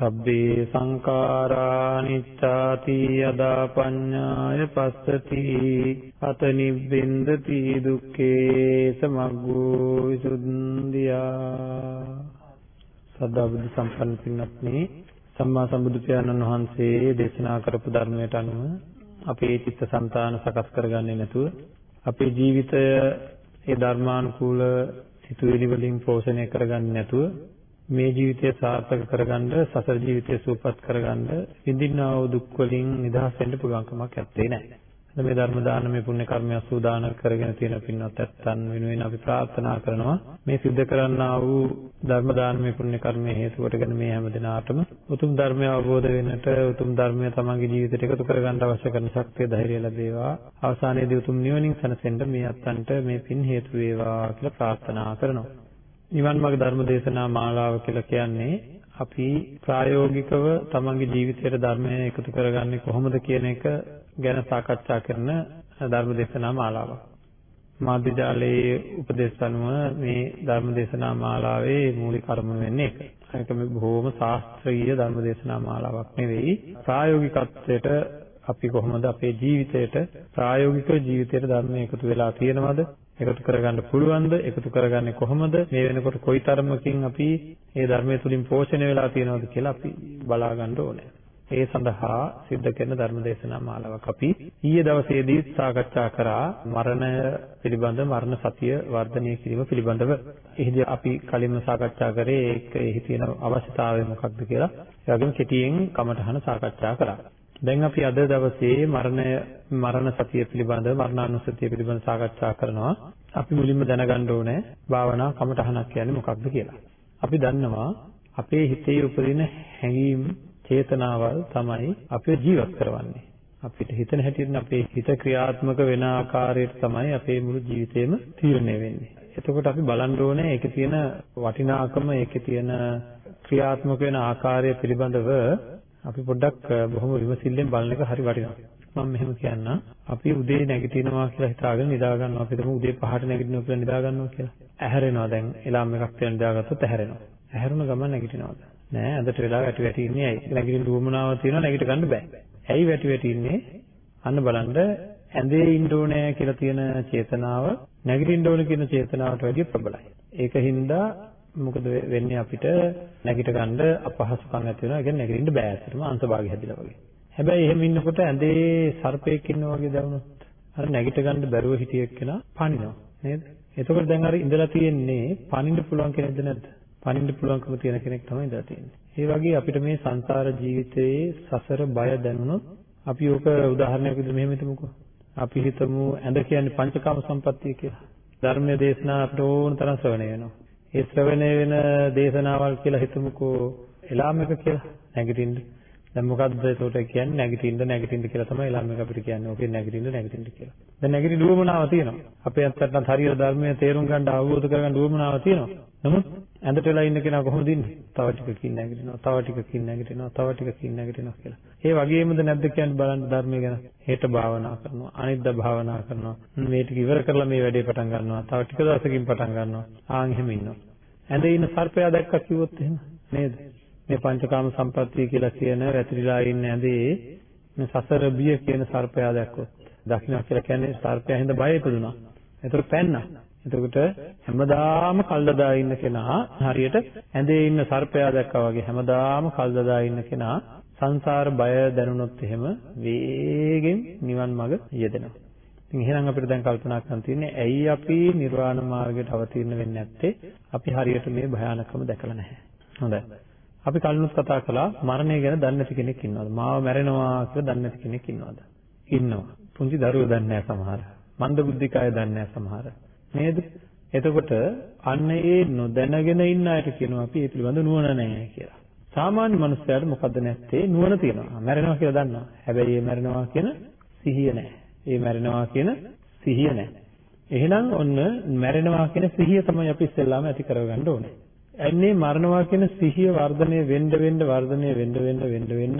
සබ්බේ සංඛාරා නිච්ඡාති යදා පඤ්ඤාය පස්සති අත නිබ්බින්දති දුක්ඛේ සමග්ගෝ විසුද්ධියා සදා බුද්ධ සම්පන්න පින්වත්නි සම්මා සම්බුදු පියාණන් වහන්සේ දේශනා කරපු ධර්මයට අනුව අපේ චිත්තසංතාන සකස් කරගන්නේ නැතුව අපේ ජීවිතය ඒ ධර්මානුකූල සිතුවිලි වලින් පෝෂණය කරගන්නේ නැතුව මේ ජීවිතය සාර්ථක කරගන්න සසර ජීවිතය සූපපත් කරගන්න විඳින්නා වූ දුක් වලින් නිදහස් වෙන්න පුළුවන් කමක් නැත්තේ නෑ. මේ ධර්ම දානමය පුණ්‍ය කර්මය සූදානම් කරගෙන තියෙන පින්වත් ඇත්තන් වෙනුවෙන් අපි ප්‍රාර්ථනා කරනවා. මේ සිද්ධ කරන්නා වූ ධර්ම දානමය පුණ්‍ය කර්මය හේතු කොටගෙන මේ හැම දිනාටම උතුම් ධර්මය අවබෝධ වෙන්නට උතුම් ධර්මය තමන්ගේ ජීවිතයට එකතු කරගන්න අවශ්‍ය කරන ශක්තිය ධෛර්යය ලැබේවා. අවසානයේදී උතුම් නිවනින් සැනසෙන්න මේ අත්තන්ට මේ පින් හේතු වේවා කියලා ප්‍රාර්ථනා කරනවා. නිවන් මාර්ග ධර්ම දේශනා මාලාව කියලා කියන්නේ අපි ප්‍රායෝගිකව තමන්ගේ ජීවිතයට ධර්මය එකතු කරගන්නේ කොහොමද කියන එක ගැන සාකච්ඡා කරන ධර්ම දේශනා මාලාවක්. මාධ්‍ය ජාලයේ උපදේශ අනුව මේ ධර්ම දේශනා මාලාවේ මූලික අරමුණ වෙන්නේ ඒක. ඒක මේ බොහොම ශාස්ත්‍රීය ධර්ම දේශනා මාලාවක් නෙවෙයි. ප්‍රායෝගිකත්වයට අපි කොහොමද අපේ ජීවිතයට ප්‍රායෝගික ජීවිතයට ධර්මය එකතු වෙලා තියෙනවද එකතු කරගන්න පුළුවන්ද? එකතු කරගන්නේ කොහොමද? මේ වෙනකොට කොයි තරමකින් අපි මේ ධර්මය තුලින් පෝෂණය වෙලා තියෙනවද කියලා අපි බලා ගන්න ඕනේ. ඒ සඳහා සිද්ධ කරන ධර්ම දේශනා මාලාවක් අපි ඊයේ දවසේදී සාකච්ඡා කරා මරණය පිළිබඳ මරණ සතිය වර්ධනය කිරීම පිළිබඳව. එහිදී අපි කලින්ම සාකච්ඡා කරේ ඒක එහි තියෙන අවශ්‍යතාවය මොකක්ද කියලා. ඒ වගේම කෙටියෙන් කමඨහන සාකච්ඡා කරා. දැන් අපි අද දවසේ මරණය මරණ සතිය පිළිබඳව මරණානුස්සතිය පිළිබඳව සාකච්ඡා කරනවා. අපි මුලින්ම දැනගන්න ඕනේ භාවනා කමටහනක් කියන්නේ මොකක්ද කියලා. අපි දන්නවා අපේ හිතේ උපදින හැඟීම් චේතනාවල් තමයි අපේ ජීවත් කරවන්නේ. අපිට හිතන හැටියට අපේ හිත ක්‍රියාත්මක වෙන ආකාරයට තමයි අපේ මුළු ජීවිතේම තීරණය වෙන්නේ. එතකොට අපි බලන්න ඕනේ ඒකේ තියෙන වටිනාකම ඒකේ තියෙන ක්‍රියාත්මක වෙන ආකාරය පිළිබඳව අපි පොඩ්ඩක් බොහොම විමසිල්ලෙන් බලන එක හරි වටිනවා. මම මෙහෙම කියන්නම්. අපි උදේ නැගිටිනවා කියලා හිතාගෙන නිදා ගන්නවා. අපි හිතමු උදේ 5ට නැගිටිනවා කියලා නිදා ගන්නවා කියලා. ඇහැරෙනවා දැන් එලාම් එකක් තියන නිදාගත්තොත් ඇහැරෙනවා. ඇහැරුණ ගමන් නැගිටිනවද? නෑ ඇඳට වෙලා වැටි වැටි ඉන්නේ ඇයි? නැගිටින්න දුවමනාව තියෙනවා නැගිට ගන්න බෑ. ඇයි වැටි වැටි ඉන්නේ? අන්න බලන්න ඇඳේ ඉන්න ඕනේ කියලා තියෙන චේතනාව නැගිටින්න ඕන කියන චේතනාවට වැඩිය ප්‍රබලයි. ඒකින්ද මොකද වෙන්නේ අපිට නැගිට ගන්න අපහසුකම් ඇති වෙනවා. ඒ කියන්නේ නැගිටින්න බෑ ඇත්තටම අංශභාගය හැදිලා වගේ. හැබැයි එහෙම ඉන්නකොට ඇඳේ සර්පෙක් ඉන්නවා වගේ දැනුනොත් අර නැගිට ගන්න බැරුව හිටිය එක්කෙනා පනිනවා නේද? එතකොට දැන් අර ඉඳලා තියෙන්නේ පනින්න පුළුවන් කෙනෙක්ද නැද්ද? පනින්න පුළුවන්කම තියෙන කෙනෙක් තමයි ඉඳලා තියෙන්නේ. ඒ වගේ අපිට මේ සංසාර ජීවිතයේ සසර බය දැනුනොත් අපි ඕක උදාහරණයක් විදිහට මෙහෙම හිතමුකෝ. අපි හිතමු ඇඳ කියන්නේ පංචකාම සම්පත්තිය කියලා. ධර්මයේ දේශනා අපිට ඕන තරම් ශ්‍රවණය වෙනවා. ඒ ශ්‍රවණය වෙන දේශනාවල් කියලා හිතමුකෝ එලාම් එක කියලා නැගිටින්න. දැන් මොකද්ද ඒකට කියන්නේ නැගිටින්න නැගිටින්න කියලා තමයි එලාම් එක අපිට කියන්නේ. ඔකේ නැගිටින්න නැගිටින්න කියලා. දැන් නැගිටින්න උවමනාව තියෙනවා. අපේ අත්තට හරියට ධර්මයේ තේරුම් ගන්න අවබෝධ කරගන්න උවමනාව තියෙනවා. නමුත් ඇඳට වෙලා ඉන්න කෙනා කොහොමද ඉන්නේ? තව ටිකකින් නැගිටිනවා, තව ටිකකින් නැගිටිනවා, තව ටිකකින් නැගිටිනවා කියලා. ඒ වගේමද නැද්ද කියන්නේ බලන්න ධර්මය ගැන. හෙට භාවනා කරනවා, අනිද්දා භාවනා කරනවා. මේ ටික ඉවර කරලා මේ වැඩේ පටන් ගන්නවා. තව ටික දවසකින් පටන් ගන්නවා. ආන් එහෙම ඉන්නවා. ඇඳේ ඉන්න සර්පයා දැක්කා කිව්වොත් එහෙම නේද? මේ පංචකාම සම්පත්තිය කියලා කියන වැතිරිලා ඉන්න ඇඳේ මේ සසර බිය කියන සර්පයා දැක්කොත් දකින්න කියලා කියන්නේ සර්පයා හින්දා බය ඉපදුනා. ඒතර පැන්නා. එතකොට හැමදාම කල්දදා ඉන්න කෙනා හරියට ඇඳේ ඉන්න සර්පයා දැක්කා වගේ හැමදාම කල්දදා ඉන්න කෙනා සංසාර බය දැනුනොත් එහෙම වේගෙන් නිවන් මඟ යෙදෙනවා. ඉතින් එහෙනම් අපිට දැන් කල්පනා කරන්න තියෙන්නේ ඇයි අපි නිර්වාණ මාර්ගයට අවතීර්ණ වෙන්නේ නැත්තේ? අපි හරියට මේ භයානකම දැකලා නැහැ. හොඳයි. අපි කලිනුත් කතා කළා මරණය ගැන දන්නේ නැති කෙනෙක් ඉන්නවද? මාව මැරෙනවා කියලා දන්නේ නැති කෙනෙක් ඉන්නවද? ඉන්නවා. පුංචි දරුවෝ දන්නේ නැහැ සමහර. මන්ද බුද්ධික අය දන්නේ නැහැ සමහර. නේද? එතකොට අන්න ඒ නොදැනගෙන ඉන්න අයට කියනවා අපි ඒ පිළිබඳ නුවණ නැහැ කියලා. සාමාන්‍ය මනුස්සයාට මොකද්ද නැත්තේ නුවණ තියෙනවා. මැරෙනවා කියලා දන්නවා. හැබැයි ඒ මැරෙනවා කියන සිහිය නැහැ. ඒ මැරෙනවා කියන සිහිය නැහැ. එහෙනම් ඔන්න මැරෙනවා කියන සිහිය තමයි අපි ඉස්සෙල්ලාම ඇති කරගන්න ඕනේ. එන්නේ මරණවා කියන සිහිය වර්ධනය වෙන්න වෙන්න වර්ධනය වෙන්න වෙන්න වෙන්න වෙන්න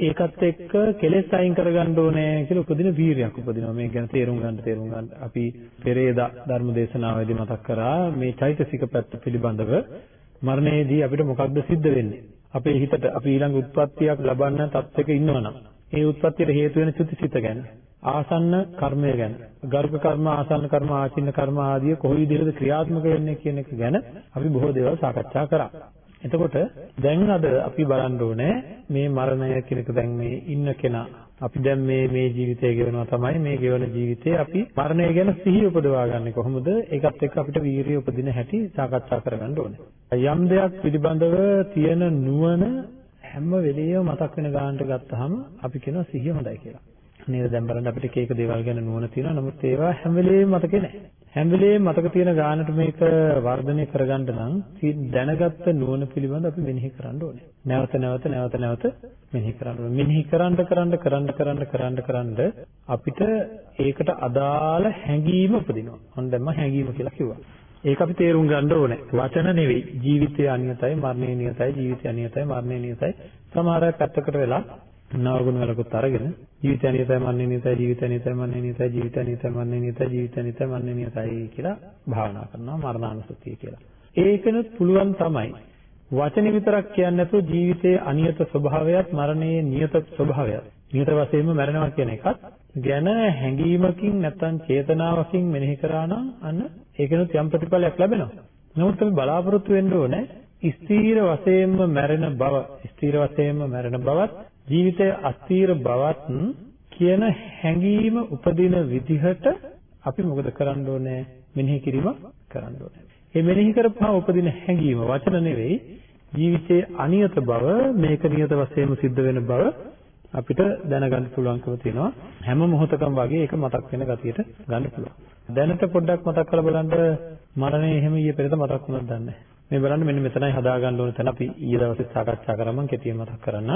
ඒකත් එක්ක කෙලෙස් අයින් කරගන්න ඕනේ කියලා උපදින වීරියක් උපදිනවා. මේක ගැන තේරුම් ගන්න තේරුම් ගන්න. අපි පෙරේදා ධර්ම දේශනාවේදී මතක් කරා මේ චෛතසික පැත්ත පිළිබඳව මරණයේදී අපිට මොකක්ද සිද්ධ වෙන්නේ? අපේ හිතට අපි ඊළඟ උත්පත්තියක් ලබන්න තත්ත්වයක ඉන්නවනම් ඒ උත්පත්තියට හේතු වෙන චුතිසිත ගැන ආසන්න කර්මය ගැන ගර්භ කර්ම ආසන්න කර්ම ආචින්න කර්ම ආදී කොයි විදිහටද ක්‍රියාත්මක වෙන්නේ කියන එක ගැන අපි බොහෝ දේවල් සාකච්ඡා කරා. එතකොට දැන් අද අපි බලන්න ඕනේ මේ මරණය කියන එක දැන් මේ ඉන්න කෙනා අපි දැන් මේ මේ ජීවිතය ගෙවනවා තමයි මේ ගෙවන ජීවිතේ අපි මරණය ගැන සිහිය උපදවා ගන්න කොහොමද ඒකත් එක්ක අපිට වීරිය උපදින හැටි සාකච්ඡා කරගන්න ඕනේ. යම් දෙයක් පිළිබඳව තියෙන නුවණ හැම වෙලෙම මතක් වෙන ගානට ගත්තාම අපි කියනවා සිහිය හොඳයි කියලා. නේද දැන් බලන්න අපිට එක එක දේවල් ගැන නුවණ තියෙනවා නමුත් ඒවා හැම වෙලෙම මතකේ නැහැ. හැම වෙලෙම මතක තියෙන ගානට මේක වර්ධනය කරගන්න නම් දැනගත්ත නුවණ පිළිබඳ අපි මෙනෙහි කරන්න ඕනේ. නැවත නැවත නැවත නැවත මෙනෙහි කරන්න ඕනේ. මෙනෙහි කරන්න කරන්න කරන්න කරන්න කරන්න කරන්න අපිට ඒකට අදාළ හැඟීම උපදිනවා. මම දැන් මම හැඟීම කියලා කිව්වා. ඒක අපි තේරුම් ගන්න ඕනේ. වචන නෙවෙයි. ජීවිතය අනියතයි, මරණය නියතයි, ජීවිතය අනියතයි, මරණය නියතයි. සමහර අය පැත්තකට වෙලා නවගුණ වලකුත් අරගෙන ජීවිතය අනියතයි, මරණය නියතයි, ජීවිතය අනියතයි, මරණය නියතයි, ජීවිතය අනියතයි, මරණය නියතයි, ජීවිතය අනියතයි, මරණය නියතයි කියලා භාවනා කරනවා මරණානුසතිය කියලා. ඒකනොත් පුළුවන් තමයි. වචනේ විතරක් කියන්නේ නැතුව ජීවිතයේ අනියත ස්වභාවයත් මරණයේ නියත ස්වභාවයත් නියත වශයෙන්ම මරණවා කියන එකත් ගැන හැඟීමකින් නැත්නම් චේතනාවකින් මෙනෙහි කරා නම් අන්න ඒකනොත් යම් ප්‍රතිඵලයක් ලැබෙනවා. නමුත් අපි බලාපොරොත්තු වෙන්න ඕනේ ස්ථීර වශයෙන්ම මැරෙන බව, ස්ථීර වශයෙන්ම මැරෙන බවත්, ජීවිතයේ අස්ථීර බවත් කියන හැඟීම උපදින විදිහට අපි මොකද කරන්න ඕනේ? මෙනෙහි කිරීම කරන්න ඕනේ. මේ මෙනෙහි කරපුවා උපදින හැඟීම වචන නෙවෙයි ජීවිතයේ අනියත බව මේක නියත වශයෙන්ම සිද්ධ වෙන බව අපිට දැනගන්න පුළුවන්කම තියෙනවා හැම මොහොතකම වගේ ඒක මතක් වෙන ගතියට ගන්න පුළුවන්. දැනට පොඩ්ඩක් මතක් කරලා බලන්න මරණය එහෙම ඊයේ පෙරේද මතක් වුණාද දන්නේ මේ බලන්න මෙන්න මෙතනයි හදාගන්න ඕන තැන අපි ඊයේ දවසේ සාකච්ඡා කරා මම කෙටියෙන් මතක් කරන්න.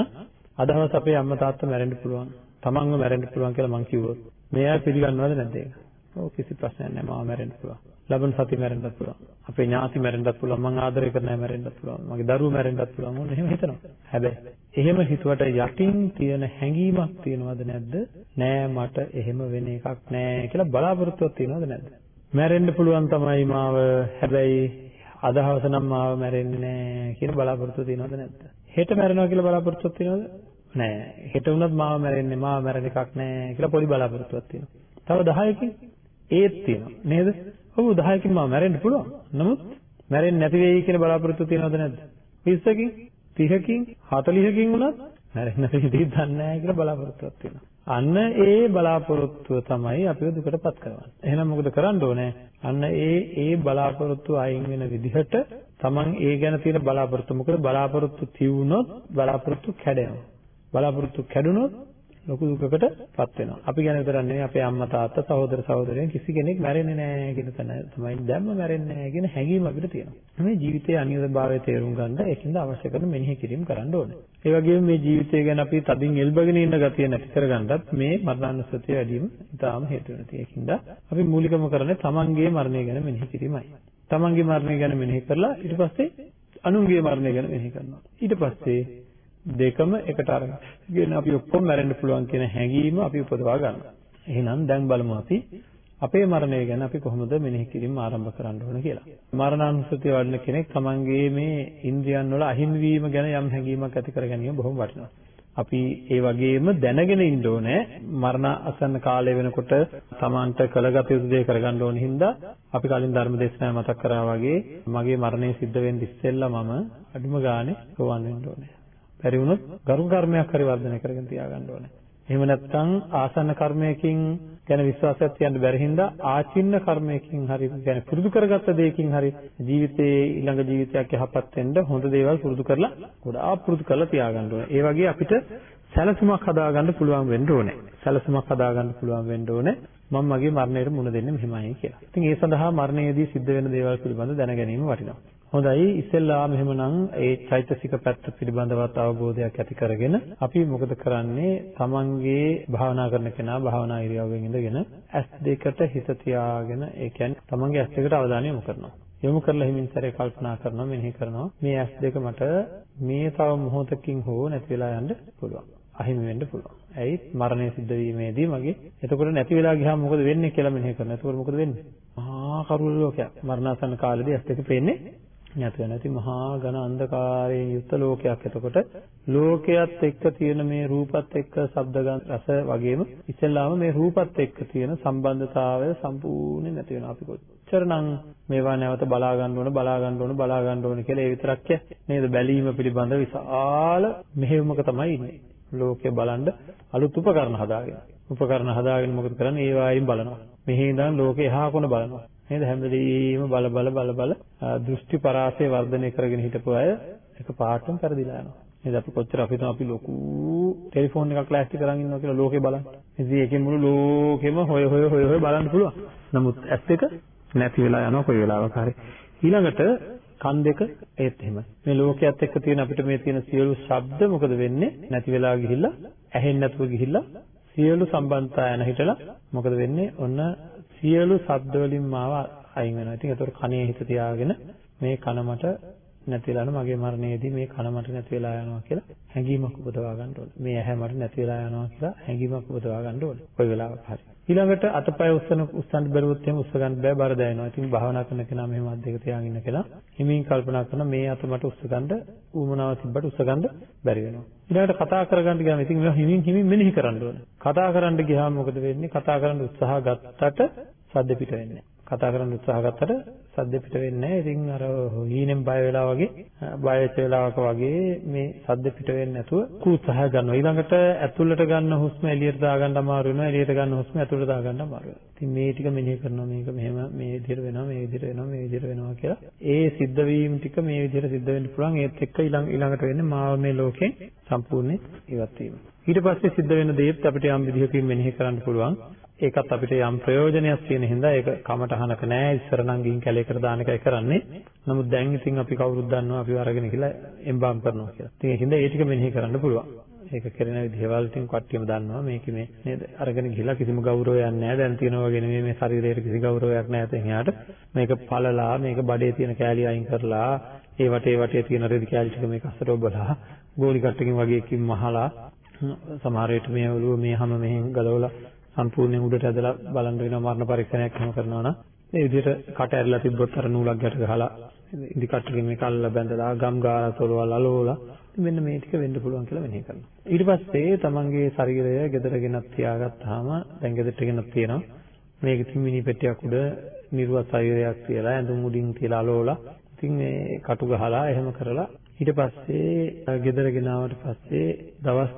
අද දවස් අපේ අම්මා තාත්තා මැරෙන්න පුළුවන්. තමන්ව මැරෙන්න පුළුවන් කියලා මං කිව්වොත් මේ අය පිළිගන්නවද නැද්ද ඒක? ඔව් කිසි ප්‍රශ්නයක් නැහැ මාව මැරෙන්න පුළුවන්. ලබන සති මැරෙන්නත් පුළුවන්. අපේ ඥාති මැරෙන්නත් පුළුවන්. මං ආදරය කරන අය මැරෙන්නත් පුළුවන්. මගේ දරුවෝ මැරෙන්නත් පුළුවන්. මොන එහෙම හිතනවා. හැබැයි එහෙම හිතුවට යටින් තියෙන හැඟීමක් තියෙනවද නැද්ද? නෑ මට එහෙම වෙන එකක් නෑ කියලා බලාපොරොත්තුවක් තියෙනවද නැද්ද? මැරෙන්න පුළුවන් තමයි මාව. හැබැයි අදහවස නම් මාව මැරෙන්නේ නෑ කියන බලාපොරොත්තුව තියෙනවද නැද්ද? හෙට මැරෙනවා කියලා බලාපොරොත්තුවක් තියෙනවද? නෑ. හෙට වුණත් මාව මැරෙන්නේ මාව මැරෙන එකක් නෑ කියලා පොඩි බලාපොරොත්තුවක් තියෙනවා. තව 10කින් ඒත් තියෙනවා නේද? ඔව් 10කින් මම මැරෙන්න පුළුවන්. නමුත් මැරෙන්නේ නැති වෙයි කියන බලාපොරොත්තුව තියෙනවද නැද්ද? 20කින් 30කින් 40කින් වුණත් මැරෙන්නේ නැති වෙයි දන්නේ නැහැ කියලා බලාපොරොත්තුවක් තියෙනවා. අන්න ඒ බලාපොරොත්තුව තමයි අපිව දුකටපත් කරවන්නේ. එහෙනම් මොකද කරන්න ඕනේ? අන්න ඒ ඒ බලාපොරොත්තු අයින් වෙන විදිහට Taman ඒ ගැන තියෙන බලාපොරොත්තු මොකද බලාපොරොත්තු තියුණොත් බලාපොරොත්තු කැඩෙනවා. බලාපොරොත්තු කැඩුනොත් ලොකු දුකකටපත් වෙනවා. අපි ගැන විතරක් නෙවෙයි අපේ අම්මා තාත්තා සහෝදර සහෝදරයන් කිසි කෙනෙක් මැරෙන්නේ නැහැ කියන තැන තමයි දැම්ම මැරෙන්නේ නැහැ කියන හැඟීම අපිට තියෙනවා. මේ ජීවිතයේ අනිවාර්යභාවය තේරුම් ගන්න ඒකින්ද අවශ්‍ය කරන මෙනෙහි කිරීම කරන්න ඕනේ. ඒ වගේම මේ ජීවිතය ගැන අපි තදින් එල්බගෙන ඉන්න ගතිය නැති කරගන්නත් මේ මරණානුස්සතිය වැඩිම ඉතාම හේතු වෙනවා. ඒකින්ද අපි මූලිකම කරන්නේ තමන්ගේ මරණය ගැන මෙනෙහි කිරීමයි. තමන්ගේ මරණය ගැන මෙනෙහි කරලා ඊට පස්සේ අනුන්ගේ මරණය ගැන මෙනෙහි කරනවා. ඊට පස්සේ දෙකම එකට අරගෙන අපි ඔක්කොම මැරෙන්න පුළුවන් කියන හැඟීම අපි උපදවා ගන්නවා. එහෙනම් දැන් බලමු අපි අපේ මරණය ගැන අපි කොහොමද මෙනෙහි කිරීම ආරම්භ කරන්න ඕන කියලා. මරණානුස්සතිය වඩන කෙනෙක් තමන්ගේ මේ ඉන්ද්‍රියන් වල අහිමි වීම ගැන යම් හැඟීමක් ඇති කර ගැනීම බොහොම වටිනවා. අපි ඒ වගේම දැනගෙන ඉන්න ඕනේ මරණ අසන්න කාලය වෙනකොට තමන්ට කළගත යුතු දේ කරගන්න ඕන හින්දා අපි කලින් ධර්ම දේශනාව මතක් කරා වගේ මගේ මරණය සිද්ධ වෙන්න ඉස්සෙල්ලා මම අඩුම ගානේ සෝවන් වෙන්න ඕනේ. බැරි වුණොත් ගරු කර්මයක් හරි වර්ධනය කරගෙන තියාගන්න ඕනේ. එහෙම නැත්නම් ආසන්න කර්මයකින් ගැන විශ්වාසයක් තියන්න බැරි හින්දා ආචින්න කර්මයකින් හරි يعني පුරුදු කරගත්ත දෙයකින් හරි ජීවිතේ ඊළඟ ජීවිතයක් යහපත් වෙන්න හොඳ දේවල් පුරුදු කරලා ගොඩාක් පුරුදු කරලා තියාගන්න ඕනේ. ඒ වගේ අපිට සැලසුමක් හදාගන්න පුළුවන් වෙන්න ඕනේ. සැලසුමක් හදාගන්න පුළුවන් වෙන්න ඕනේ. මම මගේ මරණයට මුහුණ දෙන්නේ මෙහෙමයි කියලා. ඉතින් ඒ සඳහා මරණයේදී සිද්ධ වෙන දේවල් පිළිබඳ දැන ගැනීම වටිනවා. හොඳයි ඉස්සෙල්ලාම එහෙමනම් ඒ චෛතසික පැත්ත පිළිබඳවත් අවබෝධයක් ඇති කරගෙන අපි මොකද කරන්නේ තමන්ගේ භාවනා කරන කෙනා භාවනා ඉරියව්වෙන් ඉඳගෙන ඇස් දෙකට හිත තියාගෙන ඒ කියන්නේ තමන්ගේ ඇස් දෙකට අවධානය යොමු කරනවා යොමු කරලා හිමින් සැරේ කල්පනා කරනවා මෙනෙහි කරනවා මේ ඇස් දෙක මට මේ තව මොහොතකින් හෝ නැති වෙලා යන්න පුළුවන් අහිමි වෙන්න පුළුවන්. ඇයි මරණය සිද්ධ වීමේදී මගේ එතකොට නැති වෙලා ගියාම මොකද වෙන්නේ කියලා මෙනෙහි කරනවා. එතකොට මොකද වෙන්නේ? මහා කරුණ ලෝකයක්. මරණාසන්න කාලේදී ඇස් දෙක පේන්නේ නැති වෙන ඇති මහා ඝන අන්ධකාරයෙන් යුක්ත ලෝකයක්. එතකොට ලෝකයේත් එක්ක තියෙන මේ රූපත් එක්ක ශබ්ද රස වගේම ඉස්සෙල්ලාම මේ රූපත් එක්ක තියෙන සම්බන්ධතාවය සම්පූර්ණයෙන් නැති වෙනවා අපි කොච්චරනම් මේවා නැවත බලා ගන්න ඕන බලා ගන්න ඕන බලා ගන්න ඕන කියලා ඒ විතරක් නේද බැලීම පිළිබඳ විශාල මෙහෙයුමක තමයි ඉන්නේ. ලෝකය බලන්න අලුත් උපකරණ හදාගෙන. උපකරණ හදාගෙන මොකද කරන්නේ? ඒ වයින් බලනවා. මෙහි ඉඳන් ලෝකේ එහා කොන බලනවා. නේද? හැමදේම බල බල බල බල දෘෂ්ටි පරාසය වර්ධනය කරගෙන හිටපු අය එක පාටම පෙරදිලා යනවා. නේද? අපි කොච්චර අපි අපි ලොකු ටෙලිෆෝන් එකක් ලෑස්ති කරන් ඉන්නවා කියලා ලෝකේ බලන්න. ඉතින් ඒකෙන් මුළු ලෝකෙම හොය හොය හොය හොය බලන්න පුළුවන්. නමුත් ඇස් එක නැති වෙලා යනවා කොයි වෙලාවක හරි. ඊළඟට කන් දෙක ඒත් එහෙමයි. මේ ලෝකයේත් එක්ක තියෙන අපිට මේ තියෙන සියලු ශබ්ද මොකද වෙන්නේ? නැති වෙලා ගිහිල්ලා ඇහෙන්නේ නැතුව ගිහිල්ලා සියලු සම්බන්ධතා යන හිටලා මොකද වෙන්නේ? ඔන්න සියලු ශබ්ද වලින් මාව අයින් වෙනවා. ඉතින් ඒතකොට කනේ හිත තියාගෙන මේ කන මට නැති වෙලා යනවා මගේ මරණයේදී මේ කන මට නැති වෙලා යනවා කියලා හැඟීමක් උපදවා ගන්න ඕනේ. මේ ඇහැ මට නැති වෙලා යනවා කියලා හැඟීමක් උපදවා ගන්න ඕනේ. කොයි වෙලාවක හරි. ඊළඟට අතපය උස්සන උස්සන්න බැරුවොත් එහෙම උස්ස ගන්න බෑ බර දැනෙනවා. ඉතින් භාවනා කරන කෙනා මෙහෙම අත් දෙක තියාගෙන ඉන්න කෙනා හිමින් කල්පනා කරන මේ අත මට උස්ස ගන්න ඌමනාව තිබ්බට උස්ස ගන්න බැරි වෙනවා. ඊළඟට කතා කරගන්න ගියාම ඉතින් මේවා හිමින් හිමින් මෙනෙහි කරන්න ඕනේ. කතා කරන්න ගියාම මොකද වෙන්නේ? කතා කරන්න උත්සාහ ගත්තට සද්ද පිට වෙන්නේ කතා කරන්න උත්සාහ ගත්තට සද්ද පිට වෙන්නේ නැහැ. ඉතින් අර හීනෙන් බය වෙලා වගේ බය වෙච්ච වෙලාවක වගේ මේ සද්ද පිට වෙන්නේ නැතුව උත්සාහ ගන්නවා. ඊළඟට ඇතුළට ගන්න හුස්ම එළියට දාගන්න අමාරු වෙනවා. එළියට ගන්න හුස්ම ඇතුළට දාගන්න අමාරු වෙනවා. ඉතින් මේ ටික මෙනෙහි කරනවා මේක මෙහෙම මේ විදිහට වෙනවා මේ විදිහට වෙනවා මේ විදිහට වෙනවා කියලා. ඒ සිද්ධ වීම ටික මේ විදිහට සිද්ධ වෙන්න පුළුවන්. ඒත් එක්ක ඊළඟ ඊළඟට වෙන්නේ මාව මේ ලෝකෙන් සම්පූර්ණයෙන් ඉවත් වීම. ඊට පස්සේ සිද්ධ වෙන දේත් අපිට යම් විදිහකින් මෙනෙහි කරන්න පුළුවන්. ඒකත් අපිට යම් ප්‍රයෝජනයක් තියෙන හින්දා ඒක කමටහනක නෑ ඉස්සර නම් ගිහින් කැලේකට දාන එකයි කරන්නේ. නමුත් දැන් ඉතින් අපි කවුරුත් දන්නවා අපි අරගෙන ගිහලා එම්බාම් කරනවා කියලා. ඉතින් ඒකින්ද ඒ ටික මෙනෙහි කරන්න පුළුවන්. ඒක කරන විදිහවල් ඉතින් කට්ටියම දන්නවා මේක මේ නේද අරගෙන ගිහලා කිසිම ගෞරවයක් නැහැ දැන් තියෙනවා වගේ නෙමෙයි මේ ශරීරයට කිසි ගෞරවයක් නැහැ තෙන් එහාට මේක පළලා මේක බඩේ තියෙන කෑලි අයින් කරලා ඒ වටේ වටේ තියෙන රෙදි කෑලි ටික මේක අස්සට ඔබලා ගෝලි කට්ටකින් වගේ එකින් මහලා සමහර විට මේ ඔළුව මේ හැම මෙහෙන් ගලවලා සම්පූර්ණයෙන් උඩට ඇදලා බලන්න වෙනවා මරණ පරීක්ෂණයක් එහෙම කරනවා නම් ඒ විදිහට කට ඇරලා තිබ්බොත් අර නූලක් ගැට ගහලා ඉදි කට්ටකින් මේක අල්ලලා බැඳලා ගම් ගාලා තොලවල් අලවලා මෙන්න මේ ටික වෙන්න පුළුවන් කියලා මෙනෙහි කරනවා. ඊට පස්සේ තමන්ගේ ශරීරය gedara ගෙනත් තියාගත්තාම දැන් ගෙදරට ගෙනත් තියෙනවා. මේක ඉතින් මිනි පෙට්ටියක් උඩ නිර්වත් ශරීරයක් තියලා ඇඳුම් උඩින් තියලා අලවලා ඉතින් මේ කටු ගහලා එහෙම කරලා ඊට පස්සේ ගෙදර ගෙනාවට පස්සේ දවස්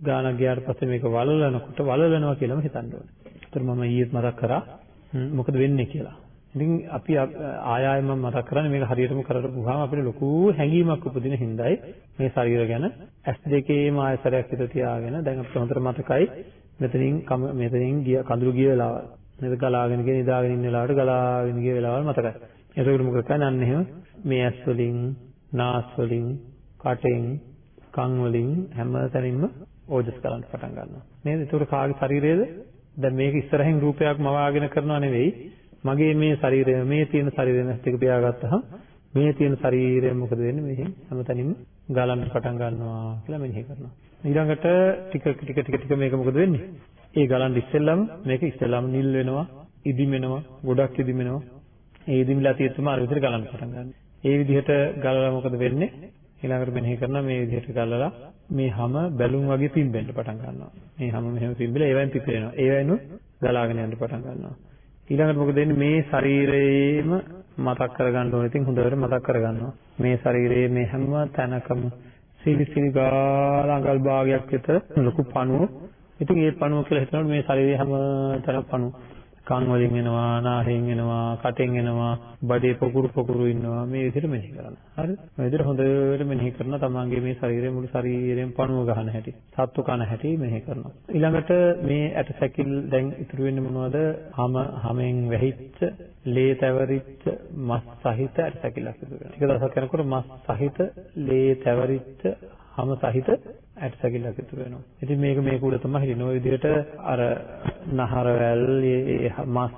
ගානක් ගියාට පස්සේ මේක වලලනකොට වලලනවා කියලාම හිතන්න ඕනේ. ඒතර මම ඊයේත් මතක් කරා මොකද වෙන්නේ කියලා. ඉතින් අපි ආය ආයෙ මම මතක් කරන්නේ මේක හරියටම කරපුවාම අපිට ලොකු හැඟීමක් උපදින හින්දායි මේ ශරීර ගැන S2කේම ආයසරයක් හිත තියාගෙන දැන් අපිට හොඳට මතකයි මෙතනින් මෙතනින් ගිය කඳුළු ගිය වෙලාවල් නේද ගලාගෙන ගිය නිදාගෙන ඉන්න වෙලාවට ගලාගෙන ගිය වෙලාවල් මතකයි. එතකොට මොකද කරන්නේ අන්න එහෙම මේ ඇස් වලින් නාස් වලින් කටෙන් කන් වලින් හැම තැනින්ම ඕජස් කරන්න පටන් ගන්නවා. නේද? ඒතකොට කාගේ ශරීරයේද? දැන් මේක ඉස්සරහින් රූපයක් මවාගෙන කරනවා නෙවෙයි. මගේ මේ ශරීරය මේ තියෙන ශරීරය නැස් ටික පියාගත්තාම මේ තියෙන ශරීරය මොකද වෙන්නේ? මෙහෙන් හැමතැනින්ම ගලන්න පටන් ගන්නවා කියලා මෙනෙහි කරනවා. ඊළඟට ටික ටික ටික ටික මේක මොකද වෙන්නේ? ඒ ගලන් ඉස්සෙල්ලම මේක ඉස්සෙල්ලම නිල් වෙනවා, ඉදිමෙනවා, ගොඩක් ඉදිමෙනවා. ඒ ඉදිමිලා තියෙද්දිම අර විදිහට ගලන්න පටන් ගන්නවා. ඒ විදිහට ගලලා මොකද වෙන්නේ? ඊළඟට මෙනෙහි කරනවා මේ විදිහට ගලලා මේ හැම බැලුම් වගේ පිම්බෙන්න පටන් ගන්නවා. මේ හැම මෙහෙම පිම්බිලා ඒවෙන් පිපෙනවා. ඒවෙන් ගලාගෙන යන්න පටන් ගන්නවා. ඊළඟට මොකද වෙන්නේ මේ ශරීරයේම මතක් කරගන්න ඕනේ. ඉතින් හොඳට මතක් කරගන්නවා. මේ ශරීරයේ මේ හැම තැනකම සිලි සිලි ගාලා අඟල් භාගයක් විතර ලොකු පණුව ඉතින් ඒ පණුව කියලා හිතනකොට මේ ශරීරයේ හැම තැනම පණුව කන් වලින් එනවා නාසයෙන් එනවා කටෙන් එනවා බඩේ පොකුරු පොකුරු ඉන්නවා මේ විදිහට මෙනෙහි කරන්න. හරිද? මේ විදිහට හොඳට මෙනෙහි කරන තමන්ගේ මේ ශරීරයේ මුළු ශරීරයෙන් පණුව ගන්න හැටි, සත්තු කන හැටි මෙනෙහි කරනවා. ඊළඟට මේ ඇට සැකිල් දැන් ඉතුරු වෙන්නේ මොනවද? හැම හැමෙන් වැහිච්ච, ලේ තැවරිච්ච මස් සහිත ඇට සැකිල්ලක් ඉතුරු වෙනවා. එක දවසක් යනකොට මස් සහිත, ලේ තැවරිච්ච හැම සහිත ඇට සැකිල්ලක් ඉතුරු වෙනවා. ඉතින් මේක මේක උඩ තමයි හිටින්නේ. ওই විදිහට අර නහරවැල්, මස්,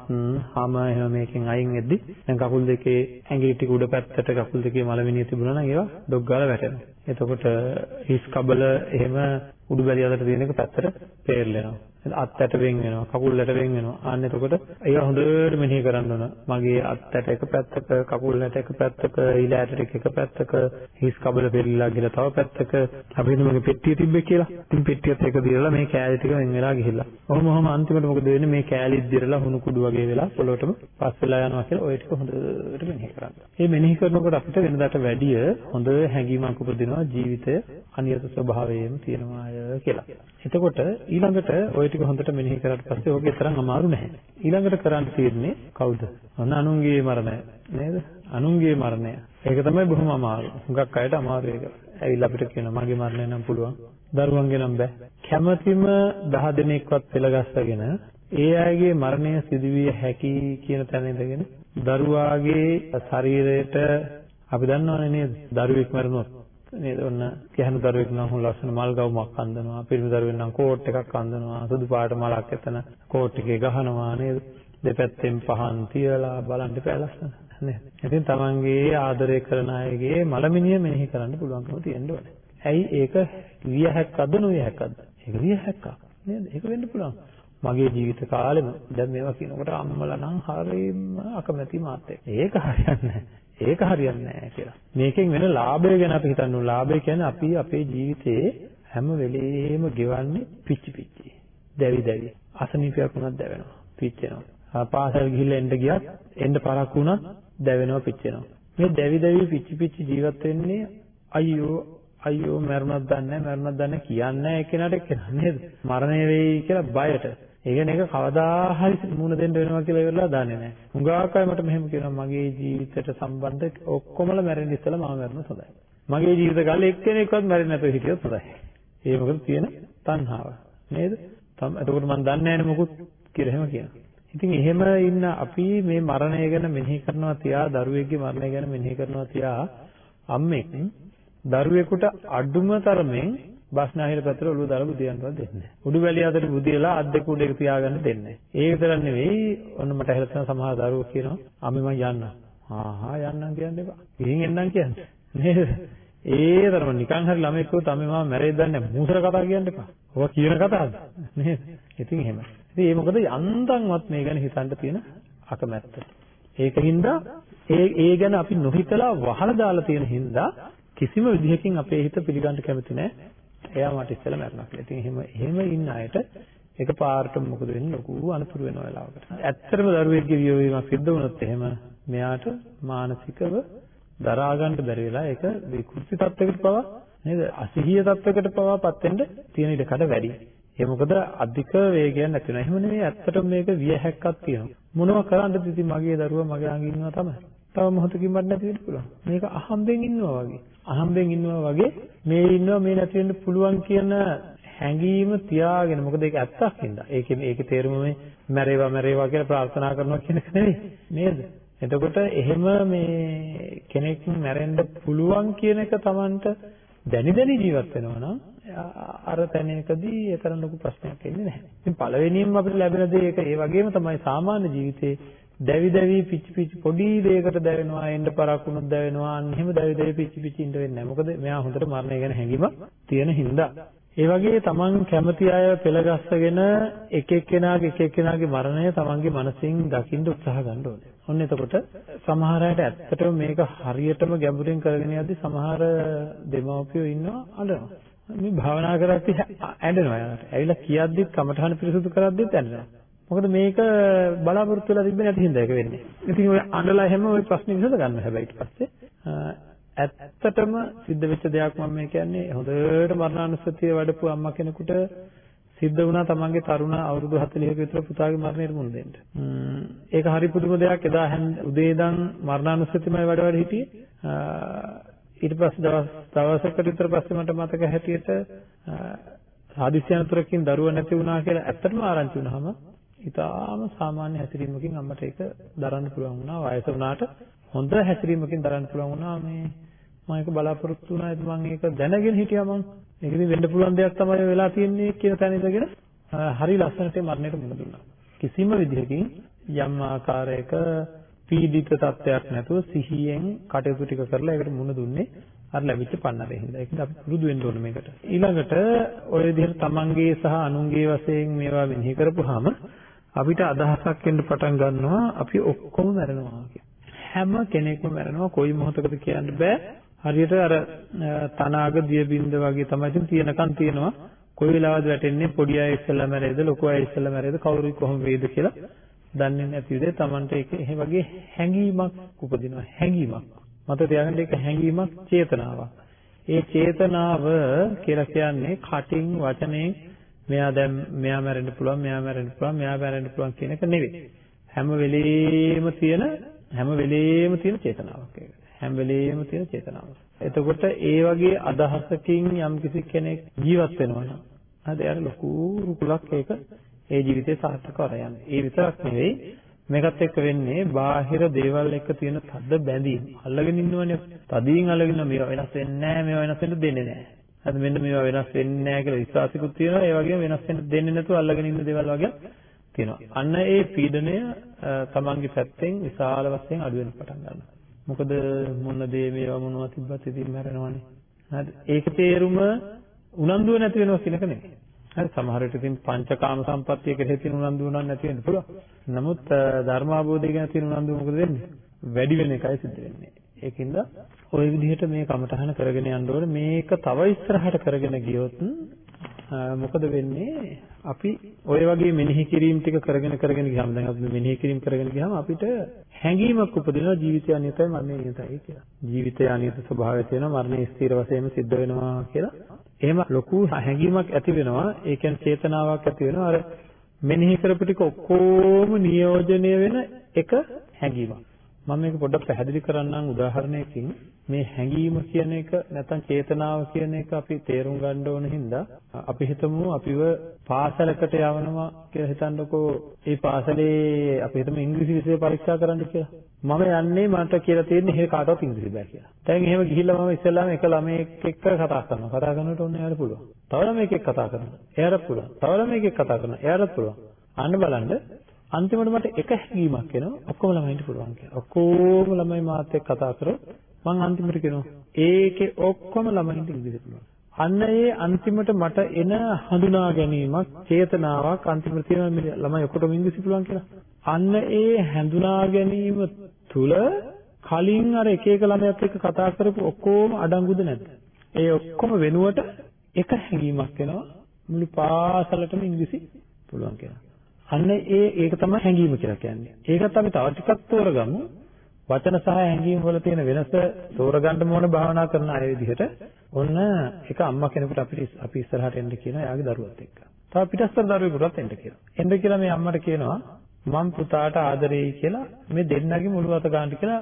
හැම එහෙම මේකෙන් අයින් වෙද්දි දැන් කකුල් දෙකේ ඇඟිලි ටික උඩ පැත්තට කකුල් දෙකේ මලමිනිය තිබුණා නම් ඒවා ඩොග් ගාලා වැටෙනවා. එතකොට හිස් කබල එහෙම උඩු බැලිය අතර තියෙන එක පැත්තට පෙරලෙනවා. අත්යට වෙන් වෙනවා කකුල්ලට වෙන් වෙනවා. අන්න එතකොට ඒක හොඳට මෙනෙහි කරන්න ඕන. මගේ අත්යට එක පැත්තක කකුල්ලට එක පැත්තක ඊළ ඇටට එක පැත්තක හිස් කබල පෙරලිලා ගිහලා තව පැත්තක. අපි හිතමු මගේ පෙට්ටිය තිබ්බේ කියලා. ඉතින් පෙට්ටියත් එක දිරලා මේ කෑලි ටික වෙන් වෙලා ගිහිල්ලා. ඔහොම ඔහොම අන්තිමට මොකද වෙන්නේ? මේ කෑලිත් දිරලා හුණු කුඩු වගේ වෙලා පොළොටම පස් වෙලා යනවා කියලා ඔය ටික හොඳට මෙනෙහි කරන්න. මේ මෙනෙහි කරනකොට අපිට වෙනදාට වැඩිය හොඳ හැඟීමක් උපදිනවා ජීවිතය අනියත ස්වභාවයෙන්ම තියෙනවාය කියලා. එතකොට ඊළඟට ඔය ටික හොඳට මෙනෙහි කරාට පස්සේ ඕකේ තරම් අමාරු නැහැ. ඊළඟට කරන්න තියෙන්නේ කවුද? අන්න අනුන්ගේ මරණය නේද? අනුන්ගේ මරණය. ඒක තමයි බොහොම අමාරු. හුඟක් අයට අමාරු ඒක. ඇවිල්ලා අපිට කියනවා මගේ මරණය නම් පුළුවන්. දරුවන්ගේ නම් බෑ. කැමැතිම 10 දිනක්වත් පෙළගස්සගෙන ඒ අයගේ මරණය සිදුවිය හැකි කියන තැන ඉඳගෙන දරුවාගේ ශරීරයට අපි දන්නවනේ නේද? දරුවෙක් මරුණොත් නේද? ඔන්න ගැහණු දරුවෙක් නම් හො ලස්සන මල් ගවුමක් අඳිනවා පිරිමි දරුවෙක් නම් කෝට් එකක් අඳිනවා සුදු පාට මලක් එතන කෝට් එකේ ගහනවා නේද? දෙපැත්තෙන් පහන් තියලා බලන්න එපා ලස්සන නේද? ඉතින් තමන්ගේ ආදරය කරන අයගේ මලමිනිය මෙනෙහි කරන්න පුළුවන්කම තියෙන්න ඕනේ. ඇයි ඒක වියහැක්කද නොවියහැක්කද ඒක වියහැක්කක් නේද? ඒක වෙන්න පුළුවන්. මගේ ජීවිත කාලෙම දැන් මේවා කියනකොට අම්මලා නම් හරියම අකමැති මාත් එක්ක. ඒක හරියන්නේ නැහැ. ඒක හරියන්නේ නැහැ කියලා. මේකෙන් වෙන ලාභය ගැන අපි හිතන්න ඕන. ලාභය කියන්නේ අපි අපේ ජීවිතේ හැම වෙලෙම ගෙවන්නේ පිච්චි පිච්චි. දැවි දැවි. අසනීපයක් වුණත් දැවෙනවා. පිච්චෙනවා. පාසල් ගිහිල්ලා එන්න ගියත් එන්න පරක් වුණත් දැවෙනවා පිච්චෙනවා. මේ දැවි දැවි පිච්චි පිච්චි ජීවත් වෙන්නේ අයියෝ අයියෝ මරණක් දන්නේ නැහැ මරණක් දන්නේ කියන්නේ නැහැ කෙනාට කෙනා නේද? මරණය වෙයි කියලා බයට. ඒ කියන්නේ ඒක කවදා හරි මුණ දෙන්න වෙනවා කියලා ඉවරලා දන්නේ නැහැ. හුඟක් අය මට මෙහෙම කියනවා මගේ ජීවිතයට සම්බන්ධ ඔක්කොමලා මැරෙන්න ඉස්සෙල්ලා මම මැරෙන්න හොඳයි. මගේ ජීවිත කාලේ එක්කෙනෙක්වත් මැරෙන්නේ නැතුව හිටියොත් හොඳයි. ඒ මොකද තියෙන තණ්හාව. නේද? තම එතකොට මම දන්නේ නැහැ මොකුත් කියලා එහෙම කියනවා. ඉතින් එහෙම ඉන්න අපි මේ මරණය ගැන මෙනෙහි කරනවා තියා දරුවෙක්ගේ මරණය ගැන මෙනෙහි කරනවා තියා අම්මෙක් දරුවෙකුට අඩුම තරමෙන් බස්නාහිර පැත්තට ඔළුව දාලා බුදියන්නවත් දෙන්නේ නැහැ. උඩු වැලිය අතර බුදියලා අත් දෙක උඩ එක තියාගන්න දෙන්නේ නැහැ. ඒක විතරක් නෙවෙයි ඔන්න මට ඇහෙලා තියෙන සමහර දරුවෝ කියනවා අම්මේ මම යන්නම්. ආහා යන්නම් කියන්න එපා. ගිහින් එන්නම් කියන්නේ. නේද? ඒ තරම නිකන් හරි ළමෙක් කිව්වොත් අම්මේ මම මැරෙයිද දන්නේ නැහැ. මූසර කතා කියන්න එපා. ඔවා කියන කතාවද? නේද? ඉතින් එහෙමයි. ඉතින් ඒ මොකද යන්තම්වත් මේ ගැන හිතන්න තියෙන අකමැත්ත. ඒකින්ද ඒ ඒ ගැන අපි නොහිතලා වහලා දාලා තියෙන හින්දා කිසිම විදිහකින් අපේ හිත පිළිගන්න කැමති නැහැ. එයා මට ඉස්සෙල්ලා මැරුණා කියලා. ඉතින් එහෙම එහෙම ඉන්න අයට එකපාරට මොකද වෙන්නේ ලොකු අනතුරු වෙන වෙලාවකට. ඇත්තටම දරුවෙක්ගේ වියෝවීමක් සිද්ධ වුණොත් එහෙම මෙයාට මානසිකව දරා ගන්න බැරි වෙලා ඒක විකෘති තත්යකට පවා නේද? අසහිය තත්යකට පවා පත් වෙන්න තියෙන ඉඩ කඩ වැඩි. ඒ මොකද අධික වේගයක් නැති වෙනවා. එහෙම නෙවෙයි ඇත්තටම මේක විය හැක්කක් තියෙනවා. මොනවා කරන්නද ඉතින් මගේ දරුවා මගේ අඟ ඉන්නවා තමයි. තව මොහොතකින් මට නැති වෙන්න පුළුවන්. මේක අහම්බෙන් ඉන්නවා වගේ. අහම්බෙන් ඉන්නවා වගේ මේ ඉන්නවා මේ නැති වෙන්න පුළුවන් කියන හැඟීම තියාගෙන මොකද ඒක ඇත්තක් හින්දා. ඒකේ ඒකේ තේරුම මේ මැරේවා මැරේවා කියලා ප්‍රාර්ථනා කරනවා කියන එක නෙවෙයි. නේද? එතකොට එහෙම මේ කෙනෙක් මැරෙන්න පුළුවන් කියන එක Tamanට දැනි දැනි ජීවත් වෙනවා නම් අර තැනකදී ඒ තරම් ලොකු ප්‍රශ්නයක් එන්නේ නැහැ. ඉතින් පළවෙනියෙන්ම අපිට ලැබෙන දේ ඒක ඒ වගේම තමයි සාමාන්‍ය ජීවිතේ දැවි දැවි පිච්චි පිච්චි පොඩි දෙයකට දැවෙනවා එන්න පරක් වුණොත් දැවෙනවා අන්න එහෙම දැවි දැවි පිච්චි පිච්චි ඉන්න වෙන්නේ නැහැ. මොකද මෙයා හොඳට මරණය ගැන හැඟීමක් තියෙන හින්දා. ඒ වගේ තමන් කැමති අය පෙළගස්සගෙන එක එක්කෙනාගේ එක එක්කෙනාගේ මරණය තමන්ගේ මනසින් දකින්න උත්සාහ ගන්න ඕනේ. ඔන්න එතකොට සමහර අයට ඇත්තටම මේක හරියටම ගැඹුරින් කරගෙන යද්දි සමහර දෙමව්පියෝ ඉන්නවා අඬනවා. මේ භාවනා කරද්දි ඇඬෙනවා යාට. ඇවිල්ලා කියද්දිත් කමඨහන පිරිසුදු කරද්දිත් ඇඬෙනවා. මොකද මේක බලාපොරොත්තු වෙලා තිබෙන්නේ නැති හින්දා ඒක වෙන්නේ. ඉතින් ඔය අඬලා හැම ওই ප්‍රශ්නේ විසඳ ගන්න හැබැයි ඊට පස්සේ ඇත්තටම සිද්ධ වෙච්ච දෙයක් මම මේ කියන්නේ හොඳට මරණානුස්සතිය වඩපු අම්මා කෙනෙකුට සිද්ධ වුණා තමන්ගේ තරුණ අවුරුදු 40ක විතර පුතාගේ මරණයට මුහුණ දෙන්න. ඒක හරි පුදුම දෙයක්. එදා උදේ ඉඳන් මරණානුස්සතියමයි වැඩ වැඩ හිටියේ. ඊට පස්සේ දවස් දවසකට විතර පස්සේ මට මතක හැටියට හදිස්සියනතුරකින් දරුවා නැති වුණා කියලා ඇත්තටම ආරංචි වුණාම ඉතාලම සාමාන්‍ය හැසිරීමකින් අම්මට ඒක දරන්න පුළුවන් වුණා. වයස වුණාට හොඳ හැසිරීමකින් දරන්න පුළුවන් වුණා. මේ මම ඒක බලාපොරොත්තු වුණා. ඒත් මම ඒක දැනගෙන හිටියා මං. මේක ඉතින් වෙන්න පුළුවන් දෙයක් තමයි වෙලා තියෙන්නේ කියන තැන ඉඳගෙන හරි ලස්සනට මරණයට මුහුණ දුන්නා. කිසිම විදිහකින් යම් ආකාරයක පීඩිත තත්ත්වයක් නැතුව සිහියෙන් කටයුතු ටික කරලා ඒකට මුහුණ දුන්නේ අර ලැබිච්ච පන්නරේ හින්දා. ඒකද අපි පුරුදු වෙන්න ඕනේ මේකට. ඊළඟට ඔය විදිහට තමන්ගේ සහ අනුන්ගේ වශයෙන් මේවා මෙනෙහි කරපුවාම අපිට අදහසක් එන්න පටන් ගන්නවා අපි ඔක්කොම මැරෙනවා හැම කෙනෙක්ම මැරෙනවා. කොයි මොහොතකද කියන්න බෑ. හරියට අර තනාග දිය බින්ද වගේ තමයි ඉතින් තියෙනකන් තියෙනවා. කොයි වෙලාවද වැටෙන්නේ? පොඩි අය ඉස්සෙල්ලා මැරෙයිද? ලොකු අය ඉස්සෙල්ලා මැරෙයිද? කවුරු කොහොම වෙයිද කියලා දන්නේ නැති විදිහට Tamante ඒක එහෙ වගේ හැඟීමක් උපදිනවා. හැඟීමක්. මත තියාගන්න ඒක හැඟීමක් චේතනාවක්. ඒ චේතනාව කියලා කියන්නේ කටින් වචනෙන් මෙයා දැන් මෙයා මැරෙන්න පුළුවන් මෙයා මැරෙන්න පුළුවන් මෙයා මැරෙන්න පුළුවන් කියන එක නෙවෙයි. හැම වෙලෙම තියෙන හැම වෙලෙම තියෙන චේතනාවක් ඒක. හැම වෙලෙම තියෙන චේතනාවක්. එතකොට ඒ වගේ අදහසකින් යම් කිසි කෙනෙක් ජීවත් වෙනවා නම් හරි එයාට ලොකු රුකුලක් ඒක ඒ ජීවිතේ සාර්ථකව අරයන්. ඒ විතරක් නෙවෙයි මේකත් එක්ක වෙන්නේ බාහිර දේවල් එක්ක තියෙන තද බැඳීම්. අල්ලගෙන ඉන්නවනේ. තදින් අල්ලගෙන මේවා වෙනස් වෙන්නේ නැහැ, මේවා වෙනස් වෙන්න දෙන්නේ නැහැ. හරි මෙන්න මේවා වෙනස් වෙන්නේ නැහැ කියලා විශ්වාසිකුත් තියෙනවා. ඒ වගේම වෙනස් වෙන්න දෙන්නේ නැතුව අල්ලගෙන ඉන්න දේවල් වගේ තියෙනවා. අන්න ඒ පීඩනය තමන්ගේ පැත්තෙන් විශාල වශයෙන් අඩු වෙන්න පටන් ගන්නවා. මොකද මොන දේ මේවා මොනවා තිබ්බත් ඉතින් මැරෙනවනේ. හරි ඒක තේරුම උනන්දුව නැති වෙනවා කියන එක නෙමෙයි. හරි සමහර විට ඉතින් පංචකාම සම්පත්තිය කෙරෙහි තියෙන උනන්දු උනන් නැති වෙන්න පුළුවන්. නමුත් ධර්මාභෝධය ගැන තියෙන උනන්දු මොකද වෙන්නේ? වැඩි වෙන එකයි සිද්ධ වෙන්නේ. ඒකින්ද ওই විදිහට මේ කමටහන කරගෙන යන්න ඕනේ. මේක තව ඉස්සරහට කරගෙන ගියොත් මොකද වෙන්නේ? අපි ওই වගේ මෙනෙහි කිරීම ටික කරගෙන කරගෙන ගියාම දැන් අපි මෙනෙහි කිරීම කරගෙන ගියාම අපිට හැඟීමක් උපදිනවා ජීවිතය අනියතයි මරණය නියතයි කියලා. ජීවිතය අනියත ස්වභාවය තියෙනවා මරණය ස්ථිර වශයෙන්ම සිද්ධ වෙනවා කියලා. එහෙම ලොකු හැඟීමක් ඇති වෙනවා. ඒ කියන්නේ චේතනාවක් ඇති වෙනවා. අර මෙනෙහි කරපු ටික ඔක්කොම නියෝජනය වෙන එක හැඟීමක්. මම මේක පොඩ්ඩක් පැහැදිලි කරන්නම් උදාහරණයකින් මේ හැඟීම කියන එක නැත්නම් චේතනාව කියන එක අපි තේරුම් ගන්න ඕන හින්දා අපි හිතමු අපිව පාසලකට යවනවා කියලා හිතන්නකෝ ඒ පාසලේ අපි හිතමු ඉංග්‍රීසි විෂය පරීක්ෂා කරන්න කියලා මම යන්නේ මට කියලා තියෙන්නේ එහෙ කාටවත් ඉංග්‍රීසි බෑ කියලා. දැන් එහෙම ගිහිල්ලා මම ඉස්සෙල්ලාම එක ළමයෙක් එක්ක කතා කරනවා. කතා කරනකොට ඔන්න එයාට පුළුවන්. තව ළමයෙක් එක්ක කතා කරනවා. එයාට පුළුවන්. තව ළමයෙක් එක්ක කතා කරනවා. එයාට පුළුවන්. අන්න බලන්න අන්තිමට මට එක හැඟීමක් එනවා ඔක්කොම ළමයින්ට පුළුවන් කියලා. ඔක්කොම ළමයි මාත් එක්ක කතා කරොත් මං අන්තිමට කියනවා ඒකේ ඔක්කොම ළමයින්ට ඉඳිද පුළුවන්. අන්න ඒ අන්තිමට මට එන හඳුනා ගැනීමක් චේතනාවක් අන්තිමට තියෙනවා මේ ළමයි ඔක්කොටම ඉංග්‍රීසි පුළුවන් කියලා. අන්න ඒ හඳුනා ගැනීම තුල කලින් අර එක එක ළමයාත් එක්ක කතා කරපු ඔක්කොම අඩංගුද නැද්ද? ඒ ඔක්කොම වෙනුවට එක හැඟීමක් එනවා මුළු පාසලටම ඉංග්‍රීසි පුළුවන් කියලා. අන්න ඒ ඒක තමයි හැඟීම කියලා කියන්නේ. ඒකත් අපි තව ටිකක් තෝරගමු. වචන සහ හැඟීම් වල තියෙන වෙනස තෝරගන්න ඕන භාවනා කරන අය විදිහට ඔන්න එක අම්මා කෙනෙකුට අපිට අපි ඉස්සරහට එන්න කියනවා එයාගේ දරුවත් එක්ක. තව පිටස්තර දරුවෙකුටත් එන්න කියනවා. එන්න කියලා මේ අම්මට කියනවා මම පුතාට ආදරෙයි කියලා මේ දෙන්නගේ මුළු අත ගන්න කියලා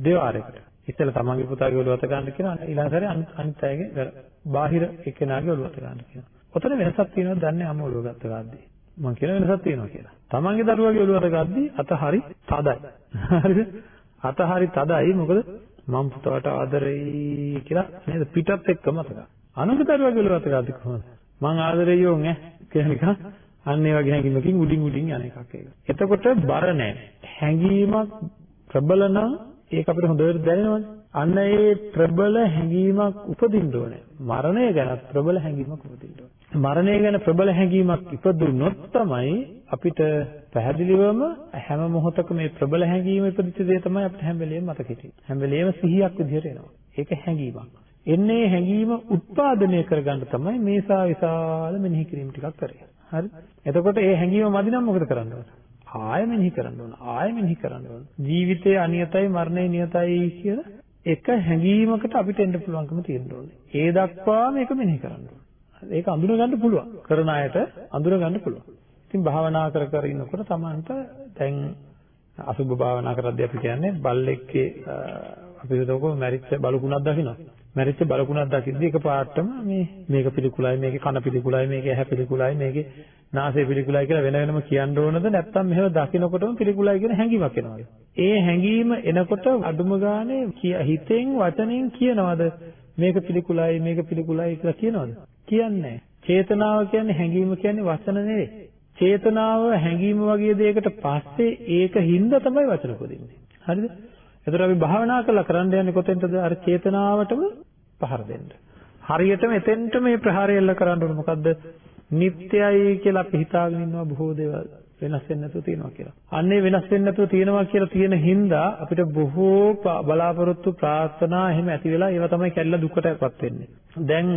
දෙවාරයකට. ඉස්සෙල්ලා තමන්ගේ පුතාගේ ඔළුව අත ගන්න කියනවා ඊළඟ සැරේ අනිත් අයගේ බාහිර එක්කෙනාගේ ඔළුව අත ගන්න කියනවා. ඔතන වෙනසක් තියෙනවද දන්නේ අම්ම ඔළුව ගත්ත ගාද්දී. මම කියන වෙනසක් තියෙනවා කියලා. තමන්ගේ දරුවාගේ ඔළුවට ගද්දි අත හරි තදයි. හරිද? අත හරි තදයි මොකද මම පුතාට ආදරෙයි කියලා නේද පිටත් එක්ක මතක. අනුගේ දරුවාගේ ඔළුවට ගද්දි කොහොමද? මං ආදරෙයි යෝන් ඈ කියලා නිකන් අන්න ඒ වගේ හැඟීමකින් උඩින් උඩින් යන එකක් ඒක. එතකොට බර නැහැ. හැඟීමක් ප්‍රබල නම් ඒක අපිට හොඳට දැනෙනවනේ. අන්න ඒ ප්‍රබල හැඟීමක් උපදින්න ඕනේ. මරණය ගැන ප්‍රබල හැඟීමක් උපදින්න ඕනේ. මරණය ගැන ප්‍රබල හැඟීමක් ඉපදුනොත් තමයි අපිට පැහැදිලිවම හැම මොහොතක මේ ප්‍රබල හැඟීම ඉපදිච්ච දේ තමයි අපිට හැම වෙලෙම මතක හිටින්නේ. හැම වෙලෙම සිහියක් විදිහට එනවා. ඒක හැඟීමක්. එන්නේ හැඟීම උත්පාදනය කරගන්න තමයි මේසා විශාල මෙනෙහි කිරීම ටිකක් කරේ. හරි? එතකොට ඒ හැඟීම මදි නම් මොකද කරන්න ඕන? ආය මෙනෙහි කරන්න ඕන. ආය මෙනෙහි කරන්න ඕන. ජීවිතය අනියතයි මරණය නියතයි කියලා එක හැඟීමකට අපිට එන්න පුළුවන්කම තියෙන්න ඕනේ. ඒ දක්වා මේක මෙනෙහි කරන්න ඕනේ. ඒක අඳුන ගන්න පුළුවන්. කරන අයට අඳුන ගන්න පුළුවන්. ඉතින් භාවනා කර කර ඉන්නකොට Tamanට දැන් අසුභ භාවනා කරද්දී අපි කියන්නේ බල්ලෙක්ගේ අපි හිතමුකෝ මැරිච්ච බලුකුණක් දකිනවා. මැරිච්ච බලුකුණක් දකිද්දී එකපාරටම මේ මේක පිළිකුලයි මේකේ කන පිළිකුලයි මේකේ ඇහැ පිළිකුලයි මේකේ නාසය පිළිකුලයි කියලා වෙන වෙනම කියන්න ඕනද නැත්නම් මෙහෙම දකිනකොටම පිළිකුලයි කියන හැඟීමක් එනවද? ඒ හැඟීම එනකොට අඩුම ගානේ හිතෙන් වචනෙන් කියනවද මේක පිළිකුලයි මේක පිළිකුලයි කියලා කියනවද? කියන්නේ චේතනාව කියන්නේ හැඟීම කියන්නේ වචන නෙවෙයි. චේතනාව හැඟීම වගේ දෙයකට පස්සේ ඒක හින්දා තමයි වචන පොදින්නේ. හරිද? එතකොට අපි භාවනා කරලා කරන්න යන්නේ කොතෙන්ද? අර චේතනාවටම පහර දෙන්න. හරියටම එතෙන්ට මේ ප්‍රහාරය එල්ල කරන්න ඕන. මොකද්ද? නිත්‍යයි කියලා අපි හිතාගෙන ඉන්නවා බොහෝ දේවල් වෙනස් වෙන්නේ නැතුව තියෙනවා කියලා. අන්නේ වෙනස් වෙන්නේ නැතුව තියෙනවා කියලා තියෙන හින්දා අපිට බොහෝ බලාපොරොත්තු ප්‍රාර්ථනා එහෙම ඇති වෙලා ඒවා තමයි කැඩලා දුකටපත් වෙන්නේ. දැන්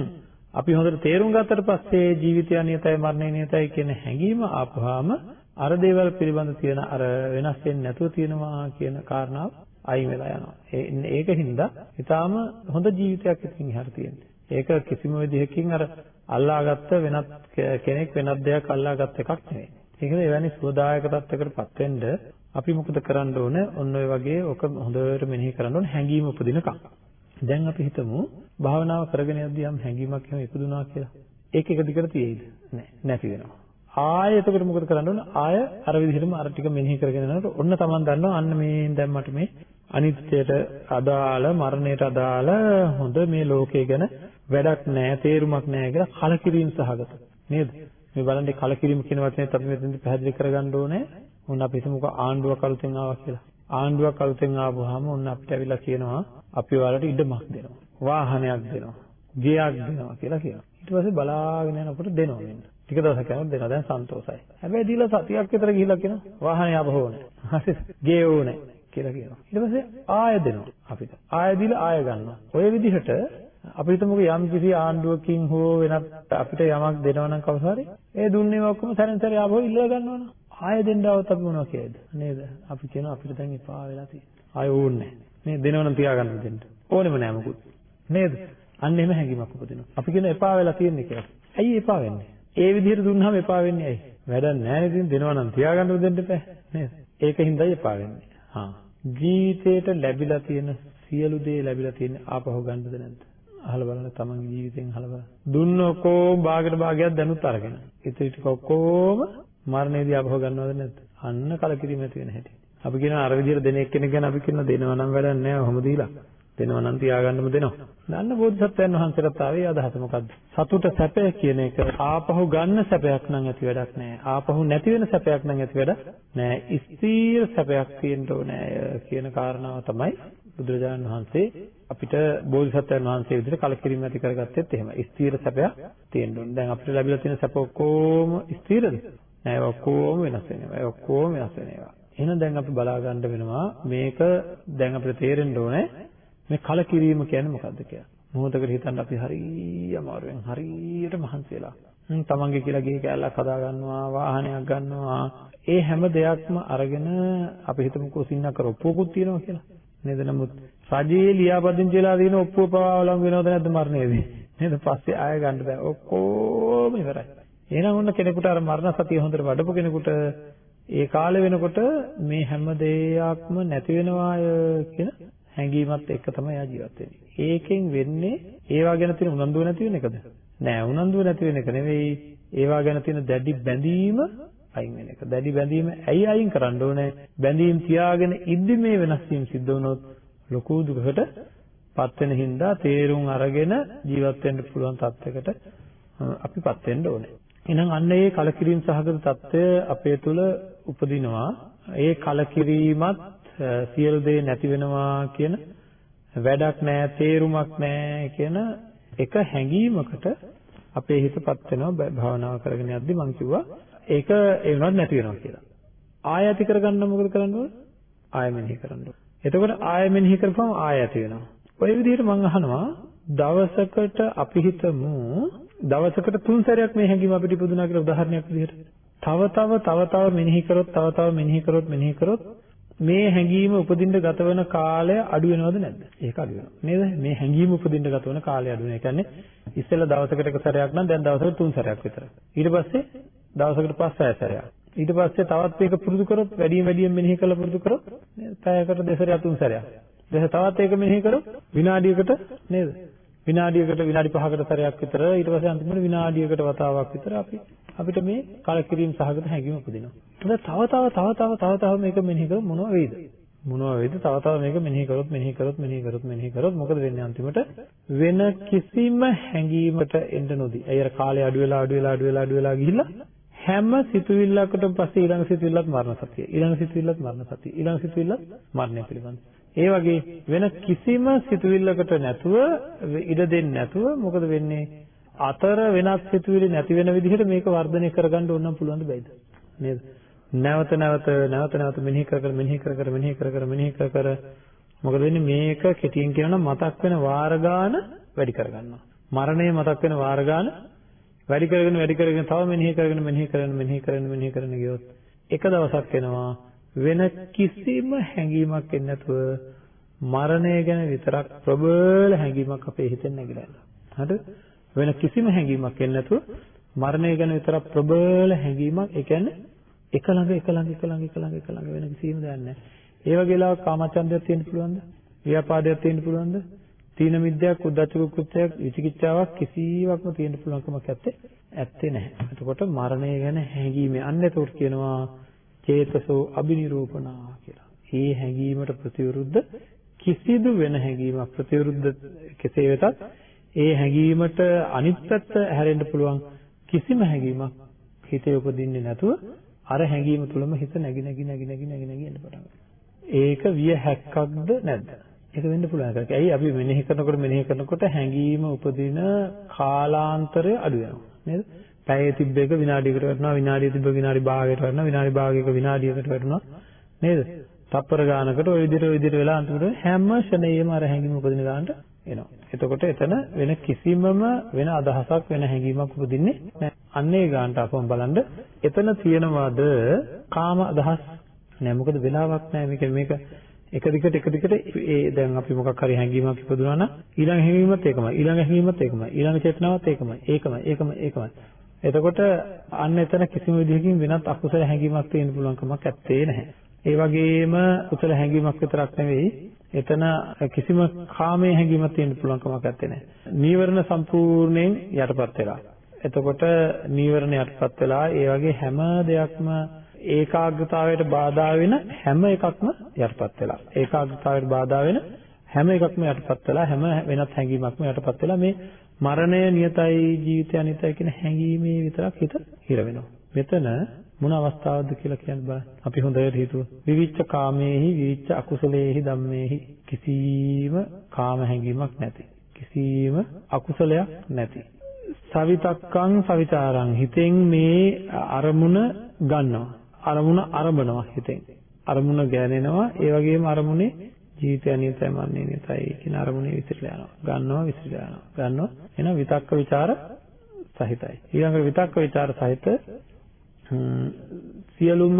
අපි හොඳට තේරුම් ගත්තට පස්සේ ජීවිතය නියතයි මරණය නියතයි කියන හැඟීම ආපුවාම අර දේවල් පිළිබඳ තියෙන අර වෙනස් වෙන්නේ නැතුව තියෙනවා කියන කාරණාව අයින් වෙලා යනවා. ඒකින්ද ඊටාම හොඳ ජීවිතයක් ඉතින් ඉහර තියෙන්නේ. ඒක කිසිම විදිහකින් අර අල්ලාගත්ත වෙනත් කෙනෙක් වෙනත් දෙයක් අල්ලාගත් එකක් නෙවෙයි. ඒකද එවැනි සුවදායක තත්යකටපත් වෙන්න අපි මොකද කරන්න ඕන? ඔන්න ඔය වගේ ඔක හොඳට මෙනෙහි කරන්න ඕන හැඟීම උපදිනකම්. දැන් අපි හිතමු භාවනාව කරගෙන යද්දී යම් හැඟීමක් එහෙම ඉපදුනා කියලා. ඒක එක දිගට තියෙයිද? නෑ නැති වෙනවා. ආයෙ එතකොට මොකද කරන්න ඕන? ආයෙ අර විදිහටම අර ටික මෙනෙහි කරගෙන යනකොට ඔන්න Taman දන්නවා අන්න මේ දැන් මට මේ අනිත්‍යයට අදාළ මරණයට අදාළ හොඳ මේ ලෝකය ගැන වැඩක් නැහැ තේරුමක් නැහැ කියලා කලකිරීම සහගත. නේද? මේ බලන්න කලකිරීම කියන වචනයත් අපි මෙතනදී පැහැදිලි කරගන්න ඕනේ. මොන අපි හිතමුකෝ ආණ්ඩුවක් අලුතෙන් ආවා කියලා. ආණ්ඩුවක් අලුතෙන් ආවම ඔන්න අපිට ඇවිල්ලා කියනවා අපි ඔයාලට ඉඩමක් දෙනවා වාහනයක් දෙනවා ගෙයක් දෙනවා කියලා කියනවා. ඊට පස්සේ බලාගෙන යනකොට දෙනවා මෙන්න. ටික දවසක් යනකොට දෙනවා. දැන් සන්තෝසයි හැබැයි දීලා සතියක් විතර ගිහිල්ලා කියනවා වාහනේ ආපහු ඕනේ හරිද ගේ ඕනේ කියලා කියනවා. ඊට පස්සේ ආය දෙනවා අපිට. ආය දීලා ආය ගන්නවා. ඔය විදිහට අපි හිතමුකෝ යම් කිසි ආණ්ඩුවකින් හෝ වෙනත් අපිට යමක් දෙනවා නම් කවුරු හරි ඒ දුන්නේ ඔක්කොම සැරෙන් සැරේ ආපහු ඉල්ලලා ගන්නවනේ. ආය දෙන්න આવත් අපි මොනවා කියයිද? නේද? අපි කියනවා අපිට දැන් එපා වෙලා තියෙනවා. ආය ඕනේ නැහැ. නේද? දෙනවනම් තියාගන්න දෙන්න. ඕනෙම නෑ මොකුත්. නේද? අන්න එහෙම හැඟීමක් උපදිනවා. අපි කියන එපා වෙලා තියෙන්නේ කියලා. ඇයි එපා වෙන්නේ? ඒ විදිහට දුන්නාම එපා වෙන්නේ ඇයි? වැඩක් නැහැ නේද? දෙනවනම් තියාගන්න දෙන්න එපා. නේද? ඒකින්දයි එපා වෙන්නේ. හා ජීවිතේට ලැබිලා තියෙන සියලු දේ ලැබිලා තියෙන්නේ ආපහු ගන්නද නැද්ද? අහලා බලන්න තමන්ගේ ජීවිතෙන් අහලා බලන්න. දුන්න ඔක්කොම භාගයට භාගයක් දැනුත් අරගෙන. ඉතින් ටික ඔක්කොම මරණයේදී ආපහු ගන්නවද නැද්ද? අන්න කලකිරීම ඇති වෙන හැටි. අපි කියනවා අර විදිහට දෙන එක්කෙනෙක් ගැන අපි කියනවා දෙනවා නම් වැඩක් නැහැ ඔහොම දීලා. දෙනවා නම් තියාගන්නම දෙනවා. දන්න බෝධිසත්වයන් වහන්සේලාට ආවේ අදහස මොකද්ද? සතුට සැපය කියන එක ආපහු ගන්න සැපයක් නම් ඇති වැඩක් නැහැ. ආපහු නැති වෙන සැපයක් නම් ඇති වැඩක් නැහැ. ස්ථීර සැපයක් තියෙන්න ඕනේ කියන කාරණාව තමයි බුදුරජාණන් වහන්සේ අපිට බෝධිසත්වයන් වහන්සේ විදිහට කලකිරීම ඇති කරගත්තෙත් එහෙමයි. ස්ථීර සැපයක් තියෙන්න ඕනේ. දැන් අපිට ලැබිලා තියෙන සැප ඔක්කොම ස්ථීරද? නෑ ඔක්කොම වෙනස් වෙනවා. ඒ ඔක්කොම වෙනස් වෙනවා. එහෙනම් දැන් අපි බලා ගන්න වෙනවා මේක දැන් අපිට තේරෙන්න ඕනේ මේ කලකිරීම කියන්නේ මොකද්ද කියලා. මොහොතකට හිතන්න අපි හරිය අමාරුවෙන් හරියට මහන්සි වෙලා. තමන්ගේ කියලා ගේ කෑල්ලක් හදා ගන්නවා, වාහනයක් ගන්නවා. ඒ හැම දෙයක්ම අරගෙන අපි හිතමුකෝ සින්නක ඔප්පුවකුත් තියෙනවා කියලා. නේද? නමුත් රජයේ ලියාපදිංචි වෙලා තියෙන ඔප්පුව පවා වළංගු වෙනවද නැද්ද මරණයේදී? නේද? පස්සේ ආය ගන්න බෑ. ඔක්කොම ඉවරයි. එහෙනම් ඔන්න කෙනෙකුට අර මරණ සතිය හොඳට වඩපු කෙනෙකුට ඒ කාලේ වෙනකොට මේ හැම දෙයක්ම නැති වෙනවාය කියන හැඟීමත් එක්ක තමයි එයා ජීවත් වෙන්නේ. ඒකෙන් වෙන්නේ ඒවා ගැන තියෙන උනන්දුව නැති වෙන එකද? නෑ උනන්දුව නැති වෙන එක නෙවෙයි ඒවා ගැන තියෙන දැඩි බැඳීම අයින් වෙන එක. දැඩි බැඳීම ඇයි අයින් කරන්න ඕනේ? බැඳීම් තියාගෙන ඉද්දි මේ වෙනස් වීම සිද්ධ වුණොත් ලොකු දුකකට පත් වෙන හින්දා තේරුම් අරගෙන ජීවත් වෙන්න පුළුවන් තත්යකට අපිපත් වෙන්න ඕනේ. එහෙනම් අන්න ඒ කලකිරීම සහගත తত্ত্বය අපේ තුල උපදිනවා. ඒ කලකිරීමත් සියලු දේ නැති වෙනවා කියන වැඩක් නැහැ තේරුමක් නැහැ කියන එක හැඟීමකට අපේ හිතපත් වෙනවා භාවනාව කරගෙන යද්දි මම කිව්වා ඒක ඒ වුණත් නැති වෙනවා කියලා. ආය ඇති කරගන්න මොකද කරන්න ඕන? ආය මෙනෙහි කරන්න ඕන. එතකොට ආය මෙනෙහි කරපුවම ආය ඇති වෙනවා. ඔය විදිහට මම අහනවා දවසකට අපි හිතමු දවසකට තුන් සැරයක් මේ හැඟීම අපිට ඉපදුනා කියලා උදාහරණයක් විදිහට. තව තව තව තව මෙනෙහි කරොත් තව තව මෙනෙහි කරොත් මෙනෙහි කරොත් මේ හැඟීම උපදින්න ගත වෙන කාලය අඩු වෙනවද නැද්ද? ඒක අඩු වෙනවා. නේද? මේ හැඟීම උපදින්න ගත වෙන කාලය අඩු වෙනවා. ඒ කියන්නේ ඉස්සෙල්ලා දවසකට එක සැරයක් නම් දැන් දවසකට තුන් සැරයක් විතර. ඊට පස්සේ දවසකට පස් සැරයක්. ඊට පස්සේ තවත් මේක පුරුදු කරොත් වැඩියෙන් වැඩියෙන් මෙනෙහි කරලා පුරුදු කරොත් නේද? පැයකට දෙසරයක් තුන් සැරයක්. දැන් තවත් ඒක මෙනෙහි කරොත් විනාඩියකට නේද? විනාඩියකට විනාඩි 5කට සැරයක් විතර ඊට පස්සේ අන්තිමට විනාඩියකට වතාවක් විතර අපි අපිට මේ කලකිරීම සහගත හැඟීම උපදිනවා. ඊට තව තව තව තව තව තව මේක මෙනෙහි කරොත් මොනවා වෙයිද? මොනවා වෙයිද? තව තව මේක මෙනෙහි කරොත් මෙනෙහි කරොත් මෙනෙහි කරොත් මෙනෙහි කරොත් මොකද වෙන්නේ අන්තිමට? වෙන කිසිම හැඟීමකට එන්න නොදී. ඒ අර කාලය අඩු වෙලා අඩු වෙලා අඩු වෙලා අඩු වෙලා ගිහිල්ලා හැම සිතුවිල්ලකටම පස්සේ ඊළඟ සිතුවිල්ලත් මරණ සතිය. ඊළඟ සිතුවිල්ලත් මරණ සතිය. ඊළඟ සිතුවිල්ලත් මරණය පිළිබඳ. ඒ වගේ වෙන කිසිම සිතුවිල්ලකට නැතුව ඉඩ දෙන්නේ නැතුව මොකද වෙන්නේ? අතර වෙනත් සිතුවිලි නැති වෙන විදිහට මේක වර්ධනය කරගන්න ඕන නම් පුළුවන් දෙයිද? නේද? නැවත නැවත නැවත නැවත මෙනෙහි කර කර මෙනෙහි කර කර මෙනෙහි කර කර මෙනෙහි කර කර මොකද වෙන්නේ මේක කෙටියෙන් කියනවා මතක් වෙන වාර ගාන වැඩි කරගන්නවා. මරණය මතක් වෙන වාර ගාන වැඩි කරගෙන වැඩි කරගෙන තව මෙනෙහි කරගෙන මෙනෙහි කරගෙන මෙනෙහි කරගෙන මෙනෙහි කරගෙන ගියොත් එක දවසක් එනවා වෙන කිසිම හැඟීමක් එන්නේ නැතුව මරණය ගැන විතරක් ප්‍රබල හැඟීමක් අපේ හිතෙන් නැగిලා යනවා. හරිද? වෙන කිසිම හැඟීමක් එන්නේ නැතුව මරණය ගැන විතරක් ප්‍රබල හැඟීමක් ඒ කියන්නේ එක ළඟ එක ළඟ එක ළඟ එක ළඟ එක ළඟ වෙන කිසිම දෙයක් නැහැ. ඒ වගේ ලාක කාමචන්දයක් තියෙන්න පුළුවන්ද? ව්‍යාපාදයක් තියෙන්න පුළුවන්ද? තීන මිද්‍යාවක්, උද්ධච්ච කුච්චයක්, විචිකිච්ඡාවක් කිසිවක්ම තියෙන්න පුළුවන්කමක් නැත්තේ. ඇත්තේ නැහැ. එතකොට මරණය ගැන හැඟීමේ අන්න ඒකට කියනවා චේතසෝ අබිනිරූපණා කියලා. මේ හැඟීමට ප්‍රතිවිරුද්ධ කිසිදු වෙන හැඟීමක් ප්‍රතිවිරුද්ධ කෙසේ වෙතත් ඒ හැඟීමට අනිත් පැත්ත හැරෙන්න පුළුවන් කිසිම හැඟීමක් හිතේ උපදින්නේ නැතුව අර හැඟීම තුලම හිත නැగి නැగి නැగి නැగి නැగి නැగి යන පටන් ඒක විය හැක්කක්ද නැද්ද? ඒක වෙන්න පුළුවන් එකක්. ඇයි අපි මෙනෙහි කරනකොට මෙනෙහි කරනකොට හැඟීම උපදින කාලාන්තරය අඩු වෙනවා. නේද? පැය තිබ්බ එක විනාඩියකට වටනවා විනාඩිය තිබ්බ විනාඩි භාගයකට වටනවා විනාඩි භාගයක විනාඩියකට වටනවා නේද? තප්පර ගානකට ওই විදිහට ওই විදිහට වෙලා අන්තිමට හැම ෂණේම අර හැංගීම උපදින ගානට එනවා. එතකොට එතන වෙන කිසිමම වෙන අදහසක් වෙන හැඟීමක් උපදින්නේ නැහැ. අන්න ඒ ගානට අපම බලන්න. එතන තියෙනවද කාම අදහස්? නෑ මොකද වෙලාවක් නෑ. මේක මේක එක දිගට එක දිගට ඒ දැන් අපි මොකක් හරි හැඟීමක් ඉපදුනා නම් ඊළඟ හැඟීමත් ඒකමයි. ඊළඟ හැඟීමත් ඒකමයි. ඊළඟ චේතනාවත් ඒකමයි. ඒකමයි. ඒකම ඒකමයි. එතකොට අන්න එතන කිසිම විදිහකින් වෙනත් අකුසල හැඟීමක් තියෙන්න පුළුවන් කමක් ඇත්තේ නැහැ. ඒ වගේම කුසල හැඟීමක් විතරක් නෙවෙයි එතන කිසිම කාමයේ හැඟීමක් තියෙන්න පුළුවන් කමක් නැත්තේ නෑ. නීවරණ සම්පූර්ණයෙන් යටපත් වෙලා. එතකොට නීවරණ යටපත් වෙලා ඒ වගේ හැම දෙයක්ම ඒකාග්‍රතාවයට බාධා වෙන හැම එකක්ම යටපත් වෙලා. ඒකාග්‍රතාවයට බාධා වෙන හැම එකක්ම යටපත් වෙලා හැම වෙනත් හැඟීමක්ම යටපත් වෙලා මේ මරණය නියතයි ජීවිතය අනිතයි කියන හැඟීමේ විතරක් හිත හිර වෙනවා. මෙතන මොන අවස්ථාවද කියලා කියන්න බලන්න. අපි හොඳට හිතුවා. විවිච්ඡ කාමේහි විවිච්ඡ අකුසලේහි ධම්මේහි කිසිම කාම හැඟීමක් නැති. කිසිම අකුසලයක් නැති. සවිතක්කං සවිතාරං හිතෙන් මේ අරමුණ ගන්නවා. අරමුණ අරඹනවා හිතෙන්. අරමුණ ගෑනෙනවා. ඒ වගේම අරමුණේ ජීවිතය අනියතයි මන්නේ නියතයි කියන අරමුණේ විසිරලා යනවා. ගන්නවා විසිරලා යනවා. ගන්නවා. එහෙනම් විතක්ක ਵਿਚාර සහිතයි. ඊළඟට විතක්ක ਵਿਚාර සහිත සියලුම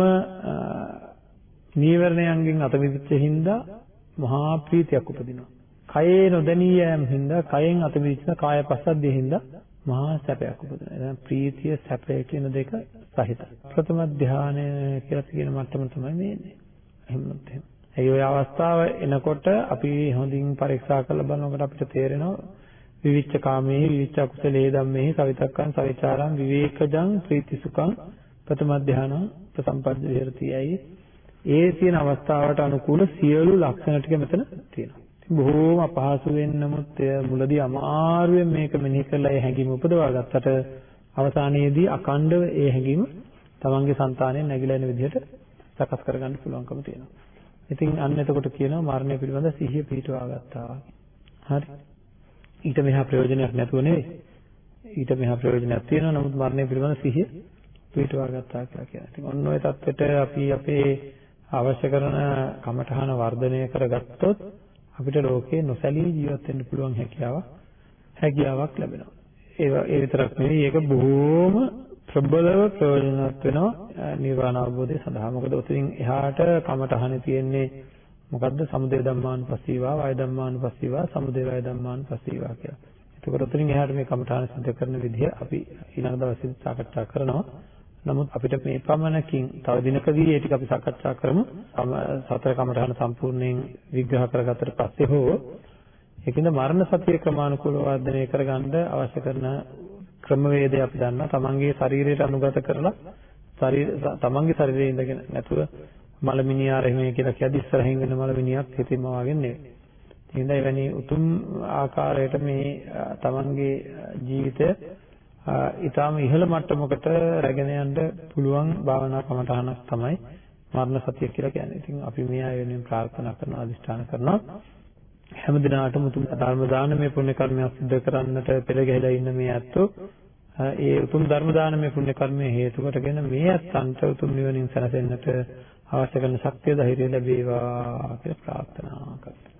නීවරණයන්ගෙන් අත මිදිච්ච හින්දා මහා ප්‍රීතියක් උපදිනවා. කයේ නොදැනී යෑම හින්දා කයෙන් අත මිදිච්ච කාය පස්සද්ධිය හින්දා මහා සැපයක් උපදිනවා. එහෙනම් ප්‍රීතිය සැපය කියන දෙක සහිතයි. ප්‍රථම ධානය කියලා කියන මට්ටම තමයි මේ එන්නේ. එහෙමත් එහෙම. ඒ ඔය අවස්ථාව එනකොට අපි හොඳින් පරීක්ෂා කරලා බලනකොට අපිට තේරෙනවා විවිච්ච කාමයේ විවිච්ච කුසලයේ ධම්මේ සවිතක්කං සවිචාරං විවේකජං ප්‍රීතිසුඛං ප්‍රථම ධානා ප්‍රසම්පද්ද විහෙරතියයි ඒ තියෙන අවස්ථාවට අනුකූල සියලු ලක්ෂණ ටික මෙතන තියෙනවා. බොහෝම අපහසු වෙන්න නමුත් මුලදී අමාරුවෙන් මේක මෙනෙහි කරලා ඒ හැඟීම උපදවා ගත්තට අවසානයේදී අකණ්ඩව ඒ හැඟීම තමන්ගේ సంతානය නැగిලා යන විදිහට සකස් කරගන්න පුළුවන්කම තියෙනවා. ඉතින් අන්න එතකොට කියනවා මරණය පිළිබඳ සිහිය පිහිටවා ගත්තා. හරි. ඊට මෙහා ප්‍රයෝජනයක් නැතුව නෙවෙයි. ඊට මෙහා ප්‍රයෝජනයක් තියෙනවා නමුත් මරණය පිළිබඳ සිහිය පිටවා ගත්තා කියලා කියනවා. ඉතින් ඔන්න ඔය தත්වෙට අපි අපේ අවශ්‍ය කරන කමඨහන වර්ධනය කරගත්තොත් අපිට ලෝකේ නොසැලී ජීවත් වෙන්න පුළුවන් හැකියාවක් හැකියාවක් ලැබෙනවා. ඒ ඒ විතරක් නෙවෙයි ඒක බොහෝම ප්‍රබලව ප්‍රයෝජනවත් වෙනවා නිර්වාණ අවබෝධය සඳහා. මොකද උතින් එහාට කමටහනේ තියෙන්නේ මොකද්ද? සමුදය ධම්මානුපස්සීවා, වය ධම්මානුපස්සීවා, සමුදය වය ධම්මානුපස්සීවා කියලා. එතකොට උතනින් එහාට මේ කමඨාන සිද්ධ කරන විදිහ අපි ඊළඟ දවසේදී සාකච්ඡා කරනවා. නමුත් අපිට මේ පමණකින් තව දිනකදී ඒ ටික අපි සාකච්ඡා කරමු. සතර කමඨාන සම්පූර්ණයෙන් විග්‍රහ කරගත්තට පස්සේ හෝ ඒකින්ද මරණ සතිය ක්‍රමානුකූලව වර්ධනය කරගන්න අවශ්‍ය කරන ක්‍රමවේදය අපි දන්නවා. තමන්ගේ ශරීරයට අනුගත කරලා ශරීර තමන්ගේ ශරීරයේ ඉඳගෙන නැතුව මලමිනියා රහිමේ කියලා කියද්දි ඉස්සරහින් වෙන මලමිනියක් හිතින්ම වගේ නෙවෙයි. එහෙනම් එවැනි උතුම් ආකාරයට මේ තමන්ගේ ජීවිතය ඊටාම ඉහළ මට්ටමකට රැගෙන යන්න පුළුවන් භාවනා කමටහනක් තමයි මරණ සතිය කියලා කියන්නේ. ඉතින් අපි මේ අය වෙනුවෙන් ප්‍රාර්ථනා කරනවා අදිෂ්ඨාන කරනවා හැම දිනාටම උතුම් ධර්ම දානමය පුණ්‍ය කර්මයක් සිදු කරන්නට පෙළ ගැහිලා ඉන්න මේ ඇත්තෝ ඒ උතුම් ධර්ම දානමය පුණ්‍ය කර්මය හේතු කොටගෙන මේ ඇත්තන්ට උතුම් නිවනින් සැනසෙන්නට අවශ්‍ය කරන ශක්තිය ධෛර්යය ලැබේවා කියලා ප්‍රාර්ථනා කරනවා.